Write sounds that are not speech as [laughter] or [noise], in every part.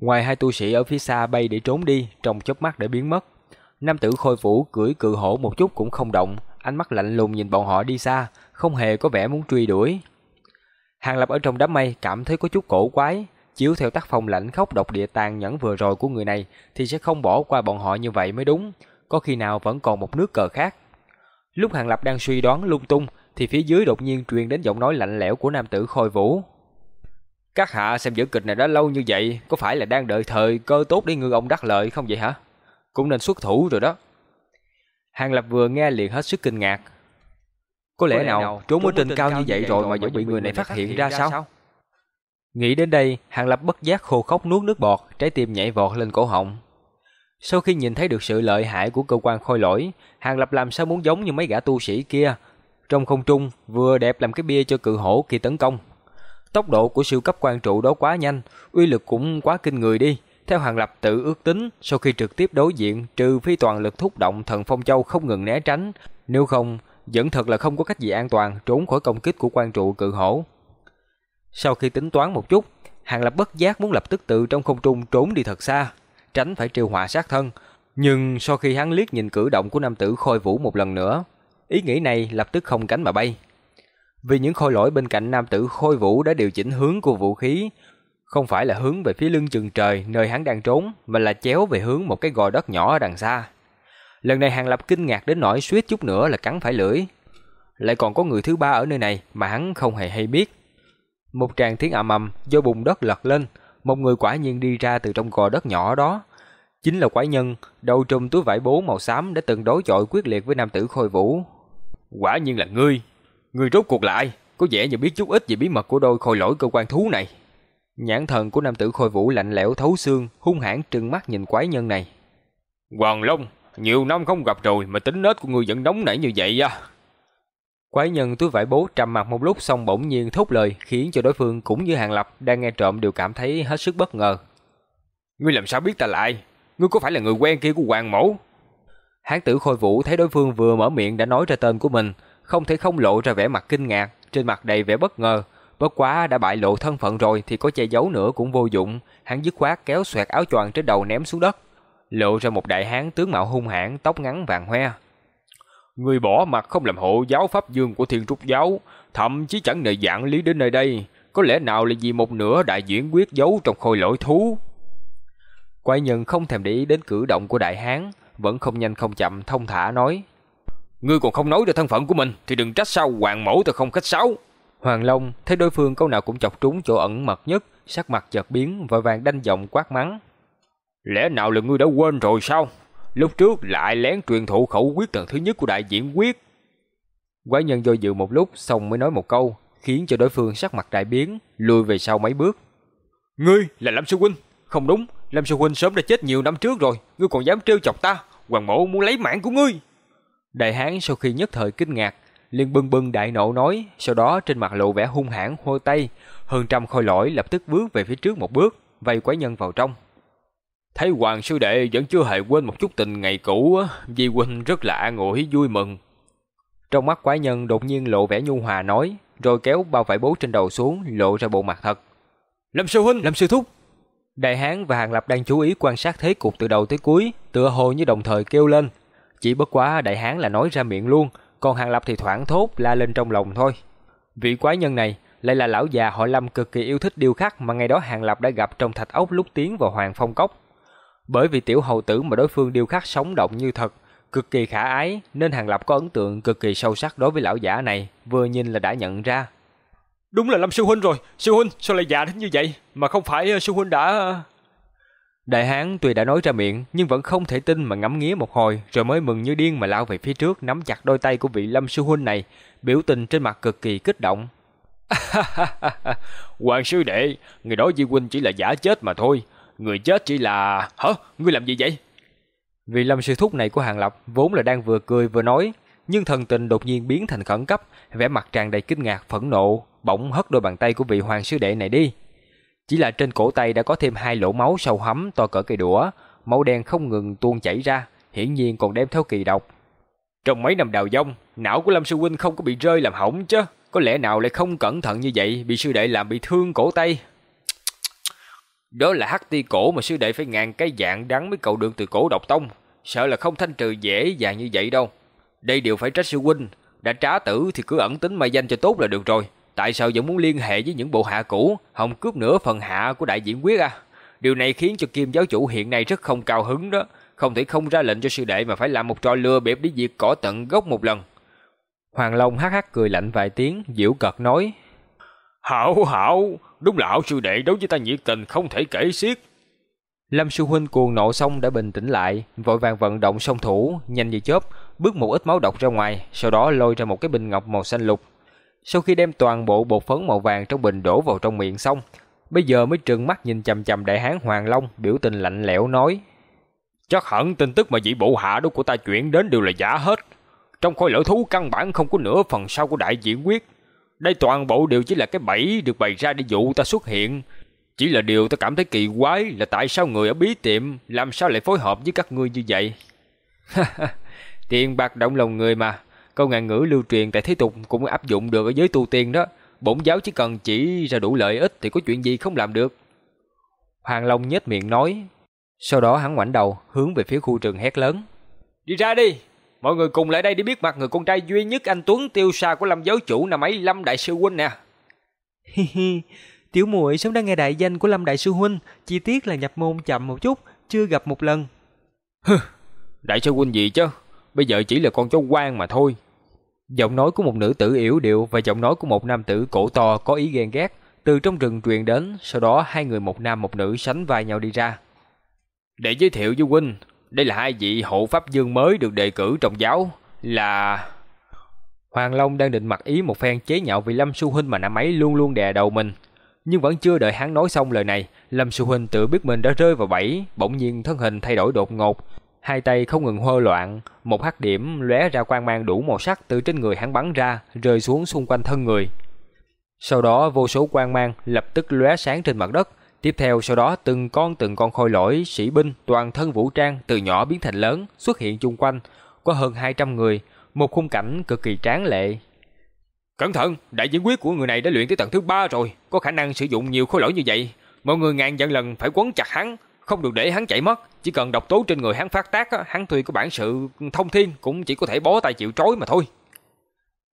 Ngoài hai tu sĩ ở phía xa bay để trốn đi, trong chớp mắt để biến mất. Nam tử khôi vũ cưỡi cự hổ một chút cũng không động, ánh mắt lạnh lùng nhìn bọn họ đi xa, không hề có vẻ muốn truy đuổi. Hàng Lập ở trong đám mây cảm thấy có chút cổ quái, chiếu theo tác phong lạnh khốc độc địa tàn nhẫn vừa rồi của người này thì sẽ không bỏ qua bọn họ như vậy mới đúng, có khi nào vẫn còn một nước cờ khác. Lúc Hàng Lập đang suy đoán lung tung thì phía dưới đột nhiên truyền đến giọng nói lạnh lẽo của nam tử Khôi Vũ. Các hạ xem vở kịch này đã lâu như vậy, có phải là đang đợi thời cơ tốt để ngư ông đắc lợi không vậy hả? Cũng nên xuất thủ rồi đó. Hàng Lập vừa nghe liền hết sức kinh ngạc. Có lẽ, nào trốn ở trên cao như vậy rồi mà vẫn bị người này phát hiện ra sao? Nghĩ đến đây, Hàng Lập bất giác khô khóc nuốt nước bọt, trái tim nhảy vọt lên cổ họng. Sau khi nhìn thấy được sự lợi hại của cơ quan khôi lỗi, Hàng Lập làm sao muốn giống như mấy gã tu sĩ kia. Trong không trung, vừa đẹp làm cái bia cho cự hổ kia tấn công. Tốc độ của siêu cấp quan trụ đó quá nhanh, uy lực cũng quá kinh người đi. Theo Hàng Lập tự ước tính, sau khi trực tiếp đối diện, trừ phi toàn lực thúc động thần phong châu không ngừng né tránh, nếu không, vẫn thật là không có cách gì an toàn trốn khỏi công kích của quan trụ cự hổ. Sau khi tính toán một chút, Hàng Lập bất giác muốn lập tức tự trong không trung trốn đi thật xa, tránh phải triều họa sát thân. Nhưng sau khi hắn liếc nhìn cử động của nam tử Khôi Vũ một lần nữa, ý nghĩ này lập tức không cánh mà bay. Vì những khôi lỗi bên cạnh nam tử Khôi Vũ đã điều chỉnh hướng của vũ khí, không phải là hướng về phía lưng chừng trời nơi hắn đang trốn, mà là chéo về hướng một cái gò đất nhỏ ở đằng xa. Lần này Hàng Lập kinh ngạc đến nỗi suýt chút nữa là cắn phải lưỡi. Lại còn có người thứ ba ở nơi này mà hắn không hề hay biết. Một tràng tiếng ầm ầm do bùn đất lật lên, một người quả nhiên đi ra từ trong gò đất nhỏ đó. Chính là quái nhân, đầu trùm túi vải bố màu xám đã từng đối chọi quyết liệt với nam tử Khôi Vũ. Quả nhiên là ngươi, ngươi rốt cuộc lại, có vẻ như biết chút ít về bí mật của đôi khôi lỗi cơ quan thú này. Nhãn thần của nam tử Khôi Vũ lạnh lẽo thấu xương, hung hãn trừng mắt nhìn quái nhân này. Hoàng Long, nhiều năm không gặp rồi mà tính nết của ngươi vẫn nóng nảy như vậy à? Quái nhân túi vải bố trầm mặt một lúc xong bỗng nhiên thốt lời khiến cho đối phương cũng như Hàng Lập đang nghe trộm đều cảm thấy hết sức bất ngờ. Ngươi làm sao biết ta lại? Ngươi có phải là người quen kia của Hoàng Mẫu? Hán tử Khôi Vũ thấy đối phương vừa mở miệng đã nói ra tên của mình, không thể không lộ ra vẻ mặt kinh ngạc, trên mặt đầy vẻ bất ngờ. Bất quá đã bại lộ thân phận rồi thì có che giấu nữa cũng vô dụng, hắn dứt khoát kéo xoẹt áo choàng trên đầu ném xuống đất, lộ ra một đại hán tướng mạo hung hãn, tóc ngắn vàng hoe, Người bỏ mặt không làm hộ giáo pháp dương của thiên trúc giáo, thậm chí chẳng nề dạng lý đến nơi đây, có lẽ nào là vì một nửa đại diễn quyết giấu trong khôi lỗi thú. quay nhân không thèm để ý đến cử động của đại hán, vẫn không nhanh không chậm thông thả nói. Ngươi còn không nói được thân phận của mình thì đừng trách sao hoàng mẫu ta không khách sáo. Hoàng Long thấy đối phương câu nào cũng chọc trúng chỗ ẩn mật nhất, sắc mặt chợt biến, vội vàng đanh giọng quát mắng. Lẽ nào là ngươi đã quên rồi sao? Lúc trước lại lén truyền thụ khẩu quyết tầng thứ nhất của đại diễn quyết. Quái nhân do dự một lúc xong mới nói một câu, khiến cho đối phương sắc mặt đại biến, lùi về sau mấy bước. Ngươi là Lâm Sư Huynh. Không đúng, Lâm Sư Huynh sớm đã chết nhiều năm trước rồi, ngươi còn dám trêu chọc ta, hoàng mộ muốn lấy mạng của ngươi. Đại hán sau khi nhất thời kinh ngạc, liền bưng bưng đại nộ nói, sau đó trên mặt lộ vẻ hung hãn hôi tay, hơn trăm khôi lỗi lập tức bước về phía trước một bước, vây quái nhân vào trong. Thấy Hoàng sư đệ vẫn chưa hề quên một chút tình ngày cũ, Di huynh rất là an ủi vui mừng. Trong mắt quái nhân đột nhiên lộ vẻ nhu hòa nói, rồi kéo bao vải bố trên đầu xuống, lộ ra bộ mặt thật. Lâm sư huynh, Lâm sư thúc. Đại hán và Hàng Lập đang chú ý quan sát thế cục từ đầu tới cuối, tựa hồ như đồng thời kêu lên. Chỉ bất quá đại hán là nói ra miệng luôn, còn Hàng Lập thì thoảng thốt la lên trong lòng thôi. Vị quái nhân này lại là lão già họ Lâm cực kỳ yêu thích điêu khắc mà ngày đó Hàng Lập đã gặp trong thạch ốc lúc tiến vào Hoàng Phong Cốc. Bởi vì tiểu hầu tử mà đối phương điêu khắc sống động như thật, cực kỳ khả ái, nên Hàng Lập có ấn tượng cực kỳ sâu sắc đối với lão giả này, vừa nhìn là đã nhận ra. Đúng là Lâm Sư Huynh rồi, Sư Huynh sao lại già đến như vậy, mà không phải Sư Huynh đã... Đại hán tuy đã nói ra miệng, nhưng vẫn không thể tin mà ngắm nghía một hồi, rồi mới mừng như điên mà lao về phía trước, nắm chặt đôi tay của vị Lâm Sư Huynh này, biểu tình trên mặt cực kỳ kích động. [laughs] Hoàng sư đệ, người đó Di Huynh chỉ là giả chết mà thôi, Người chết chỉ là... Hả? Ngươi làm gì vậy? Vì lâm sư thúc này của Hàng Lập vốn là đang vừa cười vừa nói, nhưng thần tình đột nhiên biến thành khẩn cấp, vẻ mặt tràn đầy kinh ngạc, phẫn nộ, bỗng hất đôi bàn tay của vị hoàng sư đệ này đi. Chỉ là trên cổ tay đã có thêm hai lỗ máu sâu hắm to cỡ cây đũa, máu đen không ngừng tuôn chảy ra, hiển nhiên còn đem theo kỳ độc. Trong mấy năm đào dông, não của Lâm sư huynh không có bị rơi làm hỏng chứ, có lẽ nào lại không cẩn thận như vậy, bị sư đệ làm bị thương cổ tay. Đó là hắc ti cổ mà sư đệ phải ngàn cái dạng đắng mới cầu được từ cổ độc tông, sợ là không thanh trừ dễ dàng như vậy đâu. Đây đều phải trách sư huynh, đã trá tử thì cứ ẩn tính mai danh cho tốt là được rồi. Tại sao vẫn muốn liên hệ với những bộ hạ cũ, hòng cướp nửa phần hạ của đại diện quyết à? Điều này khiến cho Kim giáo chủ hiện nay rất không cao hứng đó, không thể không ra lệnh cho sư đệ mà phải làm một trò lừa bịp để diệt cỏ tận gốc một lần. Hoàng Long hắc hắc cười lạnh vài tiếng, giễu cợt nói: "Hảo hảo, đúng là hảo sư đệ đối với ta nhiệt tình không thể kể xiết." Lâm sư huynh cuồng nộ xong đã bình tĩnh lại, vội vàng vận động song thủ, nhanh như chớp, bước một ít máu độc ra ngoài, sau đó lôi ra một cái bình ngọc màu xanh lục. Sau khi đem toàn bộ bột phấn màu vàng trong bình đổ vào trong miệng xong, bây giờ mới trừng mắt nhìn chằm chằm đại hán Hoàng Long, biểu tình lạnh lẽo nói: "Chắc hẳn tin tức mà vị bộ hạ đó của ta chuyển đến đều là giả hết. Trong khối lỗi thú căn bản không có nửa phần sau của đại diện quyết. Đây toàn bộ đều chỉ là cái bẫy được bày ra để dụ ta xuất hiện." Chỉ là điều ta cảm thấy kỳ quái là tại sao người ở bí tiệm làm sao lại phối hợp với các ngươi như vậy. [laughs] Tiền bạc động lòng người mà, câu ngàn ngữ lưu truyền tại thế tục cũng áp dụng được ở giới tu tiên đó. Bổn giáo chỉ cần chỉ ra đủ lợi ích thì có chuyện gì không làm được. Hoàng Long nhếch miệng nói. Sau đó hắn ngoảnh đầu hướng về phía khu rừng hét lớn. Đi ra đi, mọi người cùng lại đây để biết mặt người con trai duy nhất anh Tuấn tiêu xa của Lâm giáo chủ năm ấy Lâm đại sư huynh nè. [laughs] Hi hi, tiểu muội sớm đã nghe đại danh của Lâm đại sư huynh, chi tiết là nhập môn chậm một chút, chưa gặp một lần. Hừ, đại sư huynh gì chứ? bây giờ chỉ là con chó quan mà thôi. Giọng nói của một nữ tử yếu điệu và giọng nói của một nam tử cổ to có ý ghen ghét. Từ trong rừng truyền đến, sau đó hai người một nam một nữ sánh vai nhau đi ra. Để giới thiệu với huynh, đây là hai vị hộ pháp dương mới được đề cử trong giáo, là Hoàng Long đang định mặc ý một phen chế nhạo vì Lâm Sư huynh mà năm ấy luôn luôn đè đầu mình, nhưng vẫn chưa đợi hắn nói xong lời này, Lâm Sư huynh tự biết mình đã rơi vào bẫy, bỗng nhiên thân hình thay đổi đột ngột, hai tay không ngừng hô loạn, một hắc điểm lóe ra quang mang đủ màu sắc từ trên người hắn bắn ra, rơi xuống xung quanh thân người. Sau đó vô số quang mang lập tức lóe sáng trên mặt đất, tiếp theo sau đó từng con từng con khôi lỗi, sĩ binh, toàn thân vũ trang từ nhỏ biến thành lớn xuất hiện chung quanh, có hơn 200 người, một khung cảnh cực kỳ tráng lệ. Cẩn thận, đại diễn quyết của người này đã luyện tới tầng thứ ba rồi, có khả năng sử dụng nhiều khối lỗi như vậy, mọi người ngàn vạn lần phải quấn chặt hắn, không được để hắn chạy mất, chỉ cần độc tố trên người hắn phát tác, hắn tuy có bản sự thông thiên cũng chỉ có thể bó tay chịu trói mà thôi.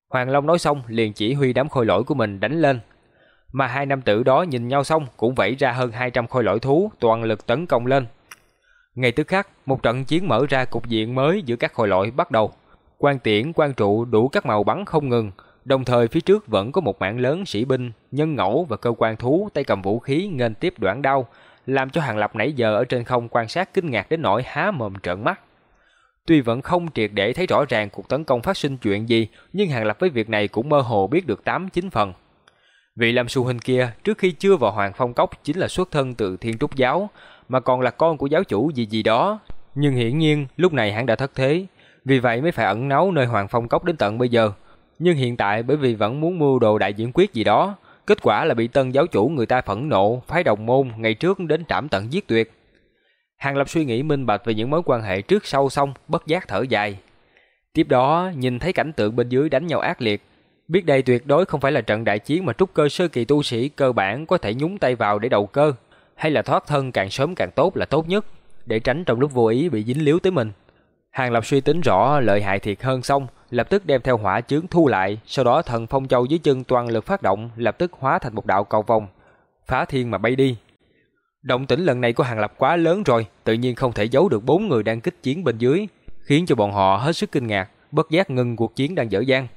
Hoàng Long nói xong liền chỉ huy đám khôi lỗi của mình đánh lên. Mà hai nam tử đó nhìn nhau xong cũng vẫy ra hơn 200 khôi lỗi thú toàn lực tấn công lên. Ngay tức khắc, một trận chiến mở ra cục diện mới giữa các khôi lỗi bắt đầu. Quan tiễn, quan trụ đủ các màu bắn không ngừng, đồng thời phía trước vẫn có một mảng lớn sĩ binh, nhân ngẫu và cơ quan thú tay cầm vũ khí nghênh tiếp đoạn đao, làm cho Hàng Lập nãy giờ ở trên không quan sát kinh ngạc đến nỗi há mồm trợn mắt. Tuy vẫn không triệt để thấy rõ ràng cuộc tấn công phát sinh chuyện gì, nhưng Hàng Lập với việc này cũng mơ hồ biết được 8-9 phần. Vị Lâm Xu Hình kia trước khi chưa vào Hoàng Phong Cốc chính là xuất thân từ Thiên Trúc Giáo, mà còn là con của giáo chủ gì gì đó. Nhưng hiển nhiên lúc này hắn đã thất thế, vì vậy mới phải ẩn náu nơi Hoàng Phong Cốc đến tận bây giờ. Nhưng hiện tại bởi vì vẫn muốn mưu đồ đại diễn quyết gì đó, Kết quả là bị tân giáo chủ người ta phẫn nộ, phái đồng môn ngày trước đến trảm tận giết tuyệt. Hàng Lập suy nghĩ minh bạch về những mối quan hệ trước sau xong, bất giác thở dài. Tiếp đó, nhìn thấy cảnh tượng bên dưới đánh nhau ác liệt, biết đây tuyệt đối không phải là trận đại chiến mà trúc cơ sơ kỳ tu sĩ cơ bản có thể nhúng tay vào để đầu cơ, hay là thoát thân càng sớm càng tốt là tốt nhất, để tránh trong lúc vô ý bị dính líu tới mình. Hàng Lập suy tính rõ lợi hại thiệt hơn xong, lập tức đem theo hỏa chướng thu lại, sau đó thần phong châu dưới chân toàn lực phát động, lập tức hóa thành một đạo cầu vòng, phá thiên mà bay đi. Động tĩnh lần này của Hàng Lập quá lớn rồi, tự nhiên không thể giấu được bốn người đang kích chiến bên dưới, khiến cho bọn họ hết sức kinh ngạc, bất giác ngừng cuộc chiến đang dở dang.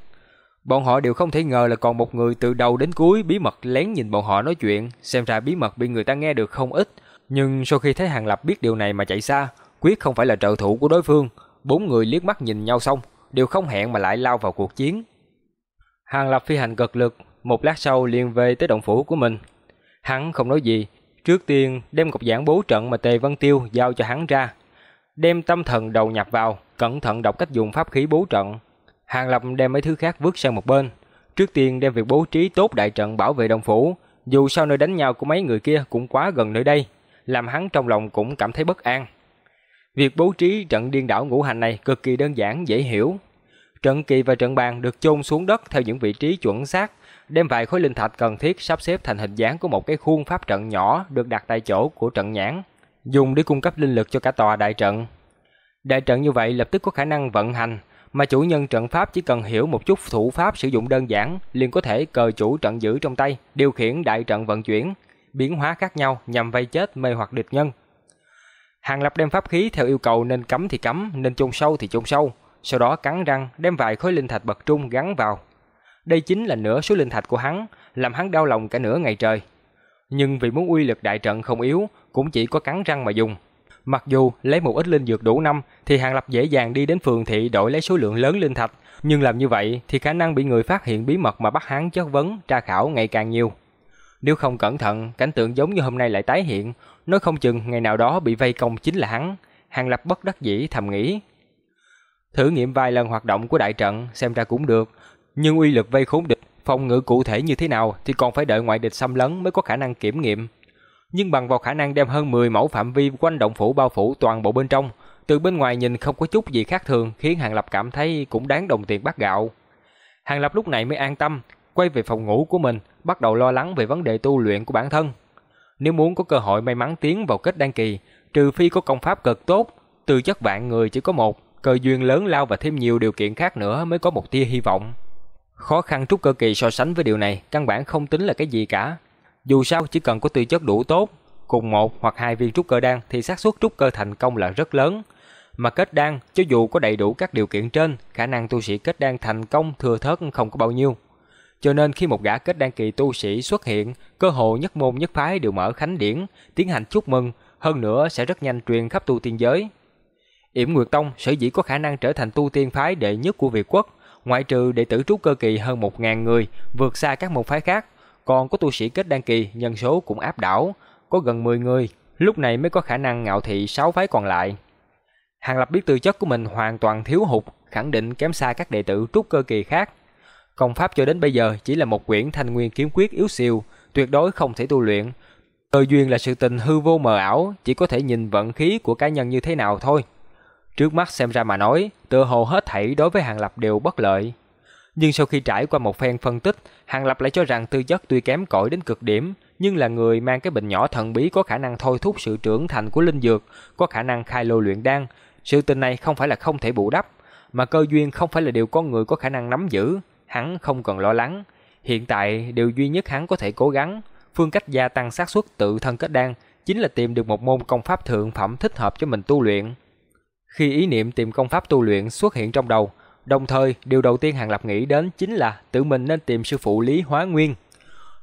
Bọn họ đều không thể ngờ là còn một người từ đầu đến cuối bí mật lén nhìn bọn họ nói chuyện, xem ra bí mật bị người ta nghe được không ít, nhưng sau khi thấy Hàng Lập biết điều này mà chạy xa, quyết không phải là trợ thủ của đối phương, bốn người liếc mắt nhìn nhau xong, đều không hẹn mà lại lao vào cuộc chiến. Hàng Lập phi hành cực lực, một lát sau liền về tới động phủ của mình. Hắn không nói gì, trước tiên đem cục giảng bố trận mà Tề Vân Tiêu giao cho hắn ra, đem tâm thần đầu nhập vào, cẩn thận đọc cách dùng pháp khí bố trận. Hàng Lập đem mấy thứ khác vứt sang một bên, trước tiên đem việc bố trí tốt đại trận bảo vệ động phủ, dù sao nơi đánh nhau của mấy người kia cũng quá gần nơi đây, làm hắn trong lòng cũng cảm thấy bất an. Việc bố trí trận điên đảo ngũ hành này cực kỳ đơn giản dễ hiểu. Trận kỳ và trận bàn được chôn xuống đất theo những vị trí chuẩn xác, đem vài khối linh thạch cần thiết sắp xếp thành hình dáng của một cái khuôn pháp trận nhỏ được đặt tại chỗ của trận nhãn, dùng để cung cấp linh lực cho cả tòa đại trận. Đại trận như vậy lập tức có khả năng vận hành, mà chủ nhân trận pháp chỉ cần hiểu một chút thủ pháp sử dụng đơn giản, liền có thể cờ chủ trận giữ trong tay, điều khiển đại trận vận chuyển, biến hóa khác nhau nhằm vây chết mê hoặc địch nhân. Hàng Lập đem pháp khí theo yêu cầu nên cấm thì cấm, nên chôn sâu thì chôn sâu, sau đó cắn răng đem vài khối linh thạch bậc trung gắn vào. Đây chính là nửa số linh thạch của hắn, làm hắn đau lòng cả nửa ngày trời. Nhưng vì muốn uy lực đại trận không yếu, cũng chỉ có cắn răng mà dùng. Mặc dù lấy một ít linh dược đủ năm thì Hàng Lập dễ dàng đi đến phường thị đổi lấy số lượng lớn linh thạch, nhưng làm như vậy thì khả năng bị người phát hiện bí mật mà bắt hắn chất vấn, tra khảo ngày càng nhiều. Nếu không cẩn thận, cảnh tượng giống như hôm nay lại tái hiện, nói không chừng ngày nào đó bị vây công chính là hắn. Hàng Lập bất đắc dĩ thầm nghĩ. Thử nghiệm vài lần hoạt động của đại trận xem ra cũng được, nhưng uy lực vây khốn địch, phòng ngự cụ thể như thế nào thì còn phải đợi ngoại địch xâm lấn mới có khả năng kiểm nghiệm. Nhưng bằng vào khả năng đem hơn 10 mẫu phạm vi quanh động phủ bao phủ toàn bộ bên trong, từ bên ngoài nhìn không có chút gì khác thường khiến Hàng Lập cảm thấy cũng đáng đồng tiền bát gạo. Hàng Lập lúc này mới an tâm, quay về phòng ngủ của mình, bắt đầu lo lắng về vấn đề tu luyện của bản thân. Nếu muốn có cơ hội may mắn tiến vào kết đan kỳ, trừ phi có công pháp cực tốt, từ chất vạn người chỉ có một, cơ duyên lớn lao và thêm nhiều điều kiện khác nữa mới có một tia hy vọng. Khó khăn trúc cơ kỳ so sánh với điều này căn bản không tính là cái gì cả. Dù sao chỉ cần có tư chất đủ tốt, cùng một hoặc hai viên trúc cơ đan thì xác suất trúc cơ thành công là rất lớn. Mà kết đan, cho dù có đầy đủ các điều kiện trên, khả năng tu sĩ kết đan thành công thừa thớt không có bao nhiêu. Cho nên khi một gã kết đan kỳ tu sĩ xuất hiện, cơ hội nhất môn nhất phái đều mở khánh điển, tiến hành chúc mừng, hơn nữa sẽ rất nhanh truyền khắp tu tiên giới. Yểm Nguyệt Tông sở dĩ có khả năng trở thành tu tiên phái đệ nhất của Việt quốc, ngoại trừ đệ tử trú cơ kỳ hơn 1000 người, vượt xa các môn phái khác, còn có tu sĩ kết đan kỳ nhân số cũng áp đảo, có gần 10 người, lúc này mới có khả năng ngạo thị 6 phái còn lại. Hàng Lập biết tư chất của mình hoàn toàn thiếu hụt, khẳng định kém xa các đệ tử trúc cơ kỳ khác. Công pháp cho đến bây giờ chỉ là một quyển thanh nguyên kiếm quyết yếu siêu, tuyệt đối không thể tu luyện. Cơ duyên là sự tình hư vô mờ ảo, chỉ có thể nhìn vận khí của cá nhân như thế nào thôi. Trước mắt xem ra mà nói, tựa hồ hết thảy đối với Hàng Lập đều bất lợi. Nhưng sau khi trải qua một phen phân tích, Hàng Lập lại cho rằng tư chất tuy kém cỏi đến cực điểm, nhưng là người mang cái bệnh nhỏ thần bí có khả năng thôi thúc sự trưởng thành của linh dược, có khả năng khai lô luyện đan. Sự tình này không phải là không thể bù đắp, mà cơ duyên không phải là điều con người có khả năng nắm giữ, hắn không cần lo lắng. Hiện tại điều duy nhất hắn có thể cố gắng, phương cách gia tăng xác suất tự thân kết đan chính là tìm được một môn công pháp thượng phẩm thích hợp cho mình tu luyện. Khi ý niệm tìm công pháp tu luyện xuất hiện trong đầu, đồng thời điều đầu tiên Hàng Lập nghĩ đến chính là tự mình nên tìm sư phụ Lý Hóa Nguyên.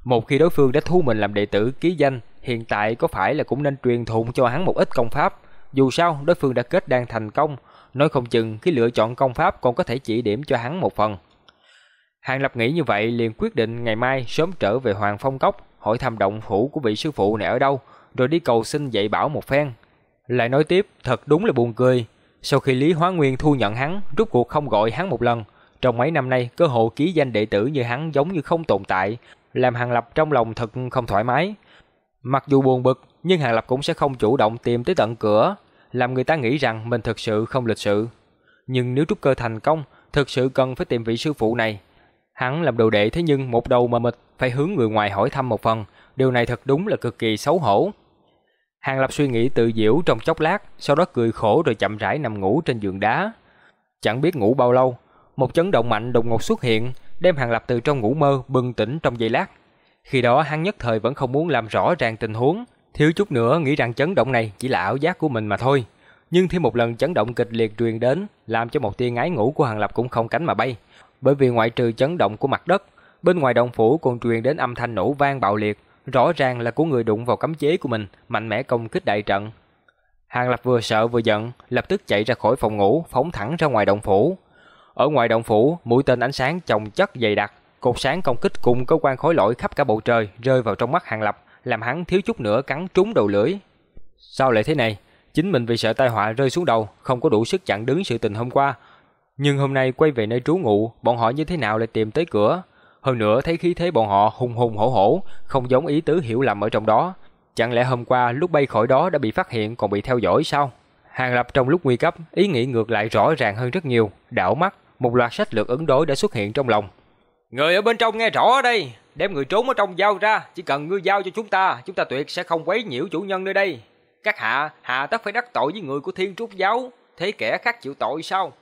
Một khi đối phương đã thu mình làm đệ tử ký danh, hiện tại có phải là cũng nên truyền thụ cho hắn một ít công pháp. Dù sao, đối phương đã kết đan thành công, nói không chừng khi lựa chọn công pháp còn có thể chỉ điểm cho hắn một phần. Hàng Lập nghĩ như vậy liền quyết định ngày mai sớm trở về Hoàng Phong Cốc, hỏi thăm động phủ của vị sư phụ này ở đâu, rồi đi cầu xin dạy bảo một phen. Lại nói tiếp, thật đúng là buồn cười, sau khi Lý Hóa Nguyên thu nhận hắn, rút cuộc không gọi hắn một lần. Trong mấy năm nay, cơ hội ký danh đệ tử như hắn giống như không tồn tại, làm Hàng Lập trong lòng thật không thoải mái. Mặc dù buồn bực, nhưng Hàng Lập cũng sẽ không chủ động tìm tới tận cửa, làm người ta nghĩ rằng mình thực sự không lịch sự. Nhưng nếu trúc cơ thành công, thực sự cần phải tìm vị sư phụ này. Hắn làm đồ đệ thế nhưng một đầu mà mịch phải hướng người ngoài hỏi thăm một phần, điều này thật đúng là cực kỳ xấu hổ. Hàng Lập suy nghĩ tự diễu trong chốc lát, sau đó cười khổ rồi chậm rãi nằm ngủ trên giường đá. Chẳng biết ngủ bao lâu, một chấn động mạnh đột ngột xuất hiện, đem Hàng Lập từ trong ngủ mơ bừng tỉnh trong giây lát. Khi đó hắn nhất thời vẫn không muốn làm rõ ràng tình huống, thiếu chút nữa nghĩ rằng chấn động này chỉ là ảo giác của mình mà thôi. Nhưng thêm một lần chấn động kịch liệt truyền đến, làm cho một tia ngái ngủ của Hàng Lập cũng không cánh mà bay. Bởi vì ngoại trừ chấn động của mặt đất, bên ngoài động phủ còn truyền đến âm thanh nổ vang bạo liệt, rõ ràng là của người đụng vào cấm chế của mình, mạnh mẽ công kích đại trận. Hàng Lập vừa sợ vừa giận, lập tức chạy ra khỏi phòng ngủ, phóng thẳng ra ngoài động phủ. Ở ngoài động phủ, mũi tên ánh sáng chồng chất dày đặc, cột sáng công kích cùng cơ quan khối lỗi khắp cả bầu trời rơi vào trong mắt Hàng Lập, làm hắn thiếu chút nữa cắn trúng đầu lưỡi. Sao lại thế này? Chính mình vì sợ tai họa rơi xuống đầu, không có đủ sức chặn đứng sự tình hôm qua. Nhưng hôm nay quay về nơi trú ngụ, bọn họ như thế nào lại tìm tới cửa? Hơn nữa thấy khí thế bọn họ hùng hùng hổ hổ, không giống ý tứ hiểu lầm ở trong đó. Chẳng lẽ hôm qua lúc bay khỏi đó đã bị phát hiện còn bị theo dõi sao? Hàng Lập trong lúc nguy cấp, ý nghĩ ngược lại rõ ràng hơn rất nhiều, đảo mắt, một loạt sách lược ứng đối đã xuất hiện trong lòng. Người ở bên trong nghe rõ đây, đem người trốn ở trong giao ra, chỉ cần ngươi giao cho chúng ta, chúng ta tuyệt sẽ không quấy nhiễu chủ nhân nơi đây. Các hạ, hạ tất phải đắc tội với người của Thiên Trúc giáo, thế kẻ khác chịu tội sao?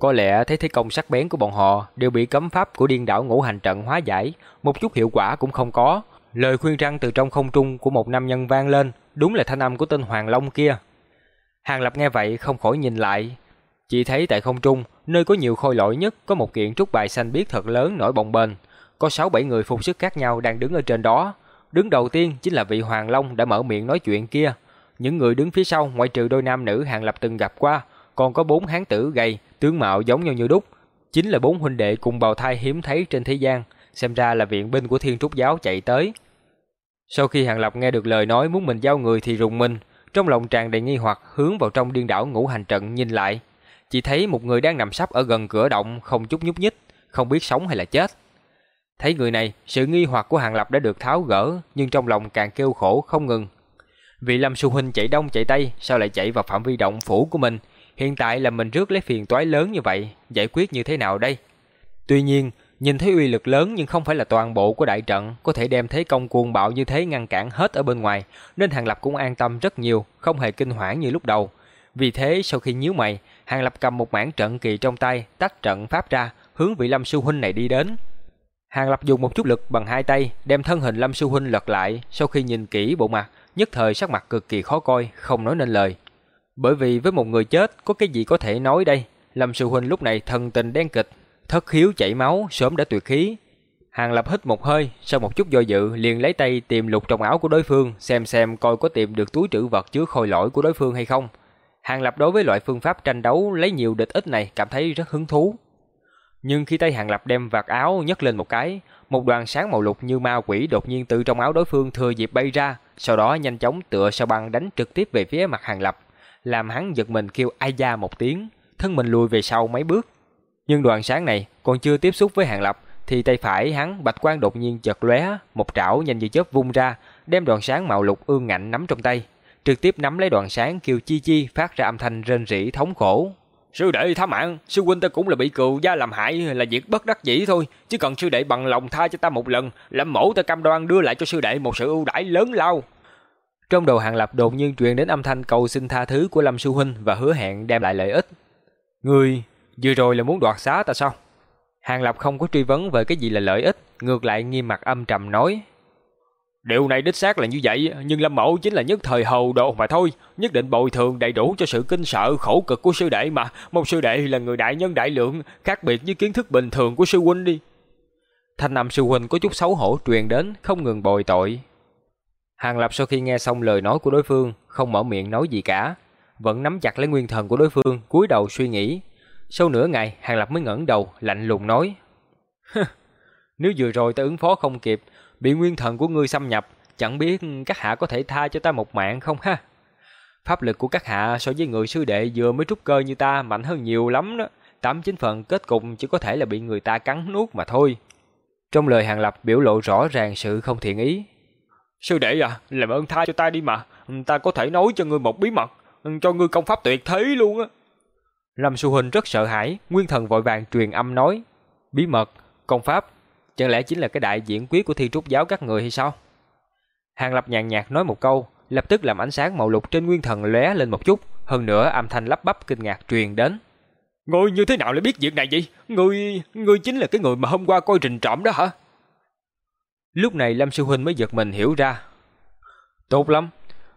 Có lẽ thấy thế công sắc bén của bọn họ đều bị cấm pháp của điên đảo ngũ hành trận hóa giải, một chút hiệu quả cũng không có. Lời khuyên răng từ trong không trung của một nam nhân vang lên, đúng là thanh âm của tên Hoàng Long kia. Hàng Lập nghe vậy không khỏi nhìn lại, chỉ thấy tại không trung, nơi có nhiều khôi lỗi nhất có một kiện trúc bài xanh biếc thật lớn nổi bồng bềnh, có 6 7 người phục sức khác nhau đang đứng ở trên đó. Đứng đầu tiên chính là vị Hoàng Long đã mở miệng nói chuyện kia. Những người đứng phía sau ngoại trừ đôi nam nữ Hàng Lập từng gặp qua, còn có bốn hán tử gầy, tướng mạo giống nhau như đúc, chính là bốn huynh đệ cùng bào thai hiếm thấy trên thế gian, xem ra là viện binh của Thiên Trúc giáo chạy tới. Sau khi Hàng Lập nghe được lời nói muốn mình giao người thì rùng mình, trong lòng tràn đầy nghi hoặc hướng vào trong điên đảo ngũ hành trận nhìn lại, chỉ thấy một người đang nằm sắp ở gần cửa động không chút nhúc nhích, không biết sống hay là chết. Thấy người này, sự nghi hoặc của Hàng Lập đã được tháo gỡ, nhưng trong lòng càng kêu khổ không ngừng. Vì Lâm Xu Huynh chạy đông chạy tây, sao lại chạy vào phạm vi động phủ của mình? Hiện tại là mình rước lấy phiền toái lớn như vậy, giải quyết như thế nào đây? Tuy nhiên, nhìn thấy uy lực lớn nhưng không phải là toàn bộ của đại trận có thể đem thế công cuồng bạo như thế ngăn cản hết ở bên ngoài, nên Hàng Lập cũng an tâm rất nhiều, không hề kinh hoảng như lúc đầu. Vì thế sau khi nhíu mày, Hàng Lập cầm một mảng trận kỳ trong tay, tách trận pháp ra, hướng vị Lâm sư huynh này đi đến. Hàng Lập dùng một chút lực bằng hai tay, đem thân hình Lâm sư huynh lật lại, sau khi nhìn kỹ bộ mặt, nhất thời sắc mặt cực kỳ khó coi, không nói nên lời. Bởi vì với một người chết, có cái gì có thể nói đây? Lâm sư huynh lúc này thần tình đen kịch, thất khiếu chảy máu, sớm đã tuyệt khí. Hàng Lập hít một hơi, sau một chút do dự, liền lấy tay tìm lục trong áo của đối phương, xem xem coi có tìm được túi trữ vật chứa khôi lỗi của đối phương hay không. Hàng Lập đối với loại phương pháp tranh đấu lấy nhiều địch ít này cảm thấy rất hứng thú. Nhưng khi tay Hàng Lập đem vạt áo nhấc lên một cái, một đoàn sáng màu lục như ma quỷ đột nhiên từ trong áo đối phương thừa dịp bay ra, sau đó nhanh chóng tựa sao băng đánh trực tiếp về phía mặt Hàng Lập, làm hắn giật mình kêu ai da một tiếng, thân mình lùi về sau mấy bước. Nhưng đoàn sáng này còn chưa tiếp xúc với Hàng Lập thì tay phải hắn bạch quang đột nhiên chợt lóe, một trảo nhanh như chớp vung ra, đem đoàn sáng màu lục ương ngạnh nắm trong tay trực tiếp nắm lấy đoạn sáng kêu chi chi phát ra âm thanh rên rỉ thống khổ. Sư đệ tha mạng, sư huynh ta cũng là bị cừu gia làm hại là việc bất đắc dĩ thôi, chứ cần sư đệ bằng lòng tha cho ta một lần, làm mẫu ta cam đoan đưa lại cho sư đệ một sự ưu đãi lớn lao. Trong đầu Hàng Lập đột nhiên truyền đến âm thanh cầu xin tha thứ của Lâm sư huynh và hứa hẹn đem lại lợi ích. Ngươi vừa rồi là muốn đoạt xá ta sao? Hàng Lập không có truy vấn về cái gì là lợi ích, ngược lại nghiêm mặt âm trầm nói: Điều này đích xác là như vậy, nhưng Lâm Mẫu chính là nhất thời hầu độ mà thôi, nhất định bồi thường đầy đủ cho sự kinh sợ khổ cực của sư đệ mà, một sư đệ là người đại nhân đại lượng, khác biệt với kiến thức bình thường của sư huynh đi. Thanh âm sư huynh có chút xấu hổ truyền đến, không ngừng bồi tội. Hàng Lập sau khi nghe xong lời nói của đối phương, không mở miệng nói gì cả, vẫn nắm chặt lấy nguyên thần của đối phương, cúi đầu suy nghĩ. Sau nửa ngày, Hàng Lập mới ngẩng đầu, lạnh lùng nói: "Nếu vừa rồi ta ứng phó không kịp, bị nguyên thần của ngươi xâm nhập, chẳng biết các hạ có thể tha cho ta một mạng không ha? Pháp lực của các hạ so với người sư đệ vừa mới trúc cơ như ta mạnh hơn nhiều lắm đó. Tám chín phần kết cục chỉ có thể là bị người ta cắn nuốt mà thôi. Trong lời Hàng Lập biểu lộ rõ ràng sự không thiện ý. Sư đệ à, làm ơn tha cho ta đi mà. Ta có thể nói cho ngươi một bí mật, cho ngươi công pháp tuyệt thế luôn á. Lâm Xu Huynh rất sợ hãi, nguyên thần vội vàng truyền âm nói. Bí mật, công pháp, Chẳng lẽ chính là cái đại diễn quyết của thi trúc giáo các người hay sao? Hàng Lập nhàn nhạt nói một câu, lập tức làm ánh sáng màu lục trên nguyên thần lóe lên một chút, hơn nữa âm thanh lắp bắp kinh ngạc truyền đến. Ngươi như thế nào lại biết việc này vậy? Ngươi, ngươi chính là cái người mà hôm qua coi trình trộm đó hả? Lúc này Lâm Sư Huynh mới giật mình hiểu ra. Tốt lắm,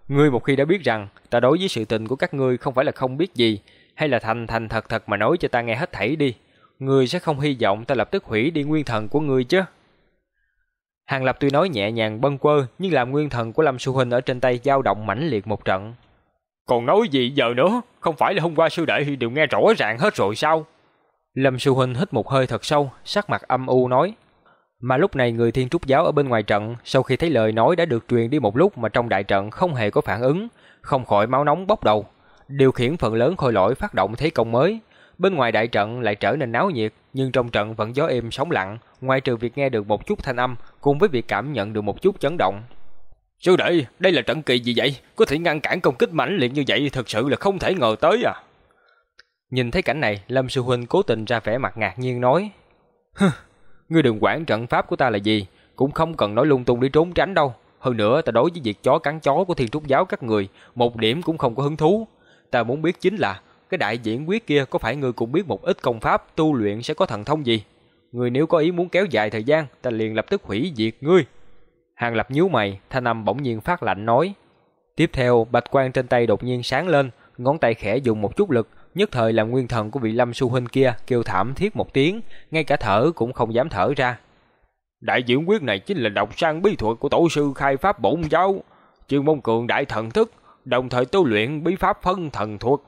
ngươi một khi đã biết rằng ta đối với sự tình của các ngươi không phải là không biết gì, hay là thành thành thật thật mà nói cho ta nghe hết thảy đi. Ngươi sẽ không hy vọng ta lập tức hủy đi nguyên thần của ngươi chứ? Hàng Lập tuy nói nhẹ nhàng bâng quơ, nhưng làm nguyên thần của Lâm Sư Huynh ở trên tay dao động mãnh liệt một trận. Còn nói gì giờ nữa? Không phải là hôm qua sư đệ đều nghe rõ ràng hết rồi sao? Lâm Sư Huynh hít một hơi thật sâu, sắc mặt âm u nói. Mà lúc này người thiên trúc giáo ở bên ngoài trận, sau khi thấy lời nói đã được truyền đi một lúc mà trong đại trận không hề có phản ứng, không khỏi máu nóng bốc đầu. Điều khiển phần lớn khôi lỗi phát động thế công mới, Bên ngoài đại trận lại trở nên náo nhiệt, nhưng trong trận vẫn gió êm sóng lặng, ngoài trừ việc nghe được một chút thanh âm, cùng với việc cảm nhận được một chút chấn động. Sư đệ, đây là trận kỳ gì vậy? Có thể ngăn cản công kích mãnh liệt như vậy thật sự là không thể ngờ tới à. Nhìn thấy cảnh này, Lâm Sư Huynh cố tình ra vẻ mặt ngạc nhiên nói. Ngươi đừng quản trận pháp của ta là gì, cũng không cần nói lung tung đi trốn tránh đâu. Hơn nữa ta đối với việc chó cắn chó của thiên trúc giáo các người, một điểm cũng không có hứng thú. Ta muốn biết chính là, cái đại diễn quyết kia có phải ngươi cũng biết một ít công pháp tu luyện sẽ có thần thông gì? Ngươi nếu có ý muốn kéo dài thời gian, ta liền lập tức hủy diệt ngươi. Hàng Lập nhíu mày, thanh âm bỗng nhiên phát lạnh nói. Tiếp theo, bạch quang trên tay đột nhiên sáng lên, ngón tay khẽ dùng một chút lực, nhất thời làm nguyên thần của vị Lâm Su huynh kia kêu thảm thiết một tiếng, ngay cả thở cũng không dám thở ra. Đại diễn quyết này chính là độc sang bí thuật của tổ sư khai pháp bổn giáo, chuyên môn cường đại thần thức, đồng thời tu luyện bí pháp phân thần thuật.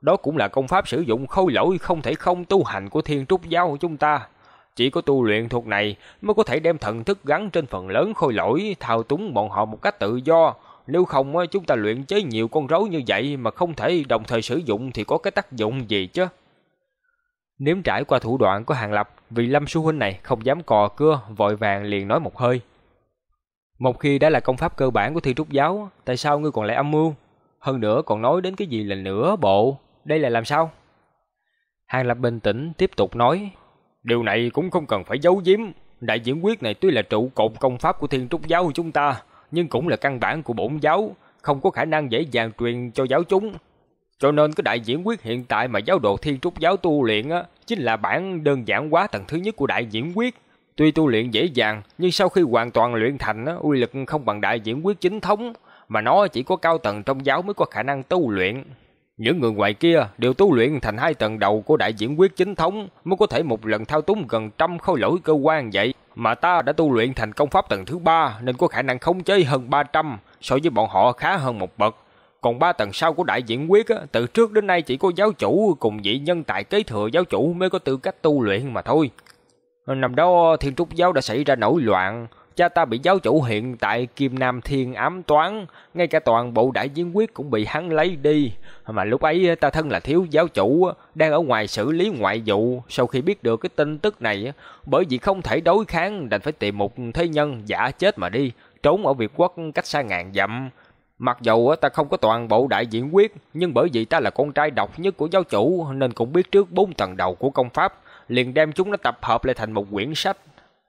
Đó cũng là công pháp sử dụng khôi lỗi không thể không tu hành của thiên trúc giáo của chúng ta. Chỉ có tu luyện thuật này mới có thể đem thần thức gắn trên phần lớn khôi lỗi, thao túng bọn họ một cách tự do. Nếu không chúng ta luyện chế nhiều con rối như vậy mà không thể đồng thời sử dụng thì có cái tác dụng gì chứ? Nếm trải qua thủ đoạn của Hàng Lập, vị Lâm Sư Huynh này không dám cò cưa, vội vàng liền nói một hơi. Một khi đã là công pháp cơ bản của thi trúc giáo, tại sao ngươi còn lại âm mưu? Hơn nữa còn nói đến cái gì là nửa bộ, đây là làm sao? Hàng Lập bình tĩnh tiếp tục nói, điều này cũng không cần phải giấu giếm. Đại diễn quyết này tuy là trụ cột công pháp của thiên trúc giáo của chúng ta, nhưng cũng là căn bản của bổn giáo, không có khả năng dễ dàng truyền cho giáo chúng. Cho nên cái đại diễn quyết hiện tại mà giáo đồ thiên trúc giáo tu luyện á, chính là bản đơn giản quá tầng thứ nhất của đại diễn quyết. Tuy tu luyện dễ dàng, nhưng sau khi hoàn toàn luyện thành á, uy lực không bằng đại diễn quyết chính thống, mà nó chỉ có cao tầng trong giáo mới có khả năng tu luyện. Những người ngoài kia đều tu luyện thành hai tầng đầu của đại diễn quyết chính thống mới có thể một lần thao túng gần trăm khối lỗi cơ quan vậy. Mà ta đã tu luyện thành công pháp tầng thứ ba nên có khả năng khống chế hơn 300 so với bọn họ khá hơn một bậc. Còn ba tầng sau của đại diễn quyết, từ trước đến nay chỉ có giáo chủ cùng vị nhân tài kế thừa giáo chủ mới có tư cách tu luyện mà thôi. Năm đó thiên trúc giáo đã xảy ra nổi loạn, cha ta bị giáo chủ hiện tại Kim Nam Thiên ám toán, ngay cả toàn bộ đại diễn quyết cũng bị hắn lấy đi. Mà lúc ấy ta thân là thiếu giáo chủ, đang ở ngoài xử lý ngoại vụ, sau khi biết được cái tin tức này, bởi vì không thể đối kháng đành phải tìm một thế nhân giả chết mà đi, trốn ở Việt Quốc cách xa ngàn dặm. Mặc dù ta không có toàn bộ đại diễn quyết, nhưng bởi vì ta là con trai độc nhất của giáo chủ nên cũng biết trước bốn tầng đầu của công pháp, liền đem chúng nó tập hợp lại thành một quyển sách.